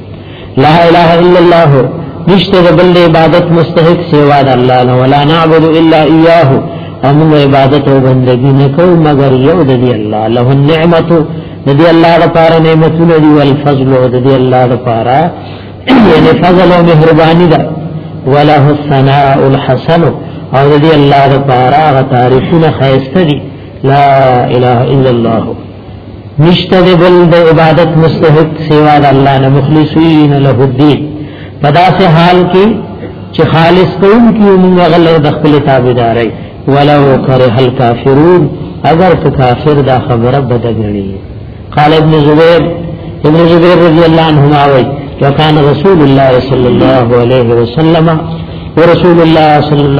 لا اله الا الله نشته د بل عبادت مستحق سوا د الله نه ولا نعبد الا اياه امن عبادت او بندگی نه کو مگر یو د دی الله له النعمت د دی الله لپاره نعمتونه دی ول فضل او د دی الله لپاره یعنی فضل او مهربانی ده وله الثناء الحسن او د دی الله لپاره غ تعریفونه خیسته دي لا اله الا الله نشته بل د عبادت مستحق سوا د الله نه مخلصین له الدين پدا سے حال کی چې خالص کوم کی موږ غلو د خپل تابعداري ولو کرہ الکافرون اگر که کافر دا خبره بدګنی قال ابن زبیر ابن زبیر رضی اللہ عنہما وی وکان رسول اللہ صلی اللہ علیہ وسلم ورسول اللہ صلی اللہ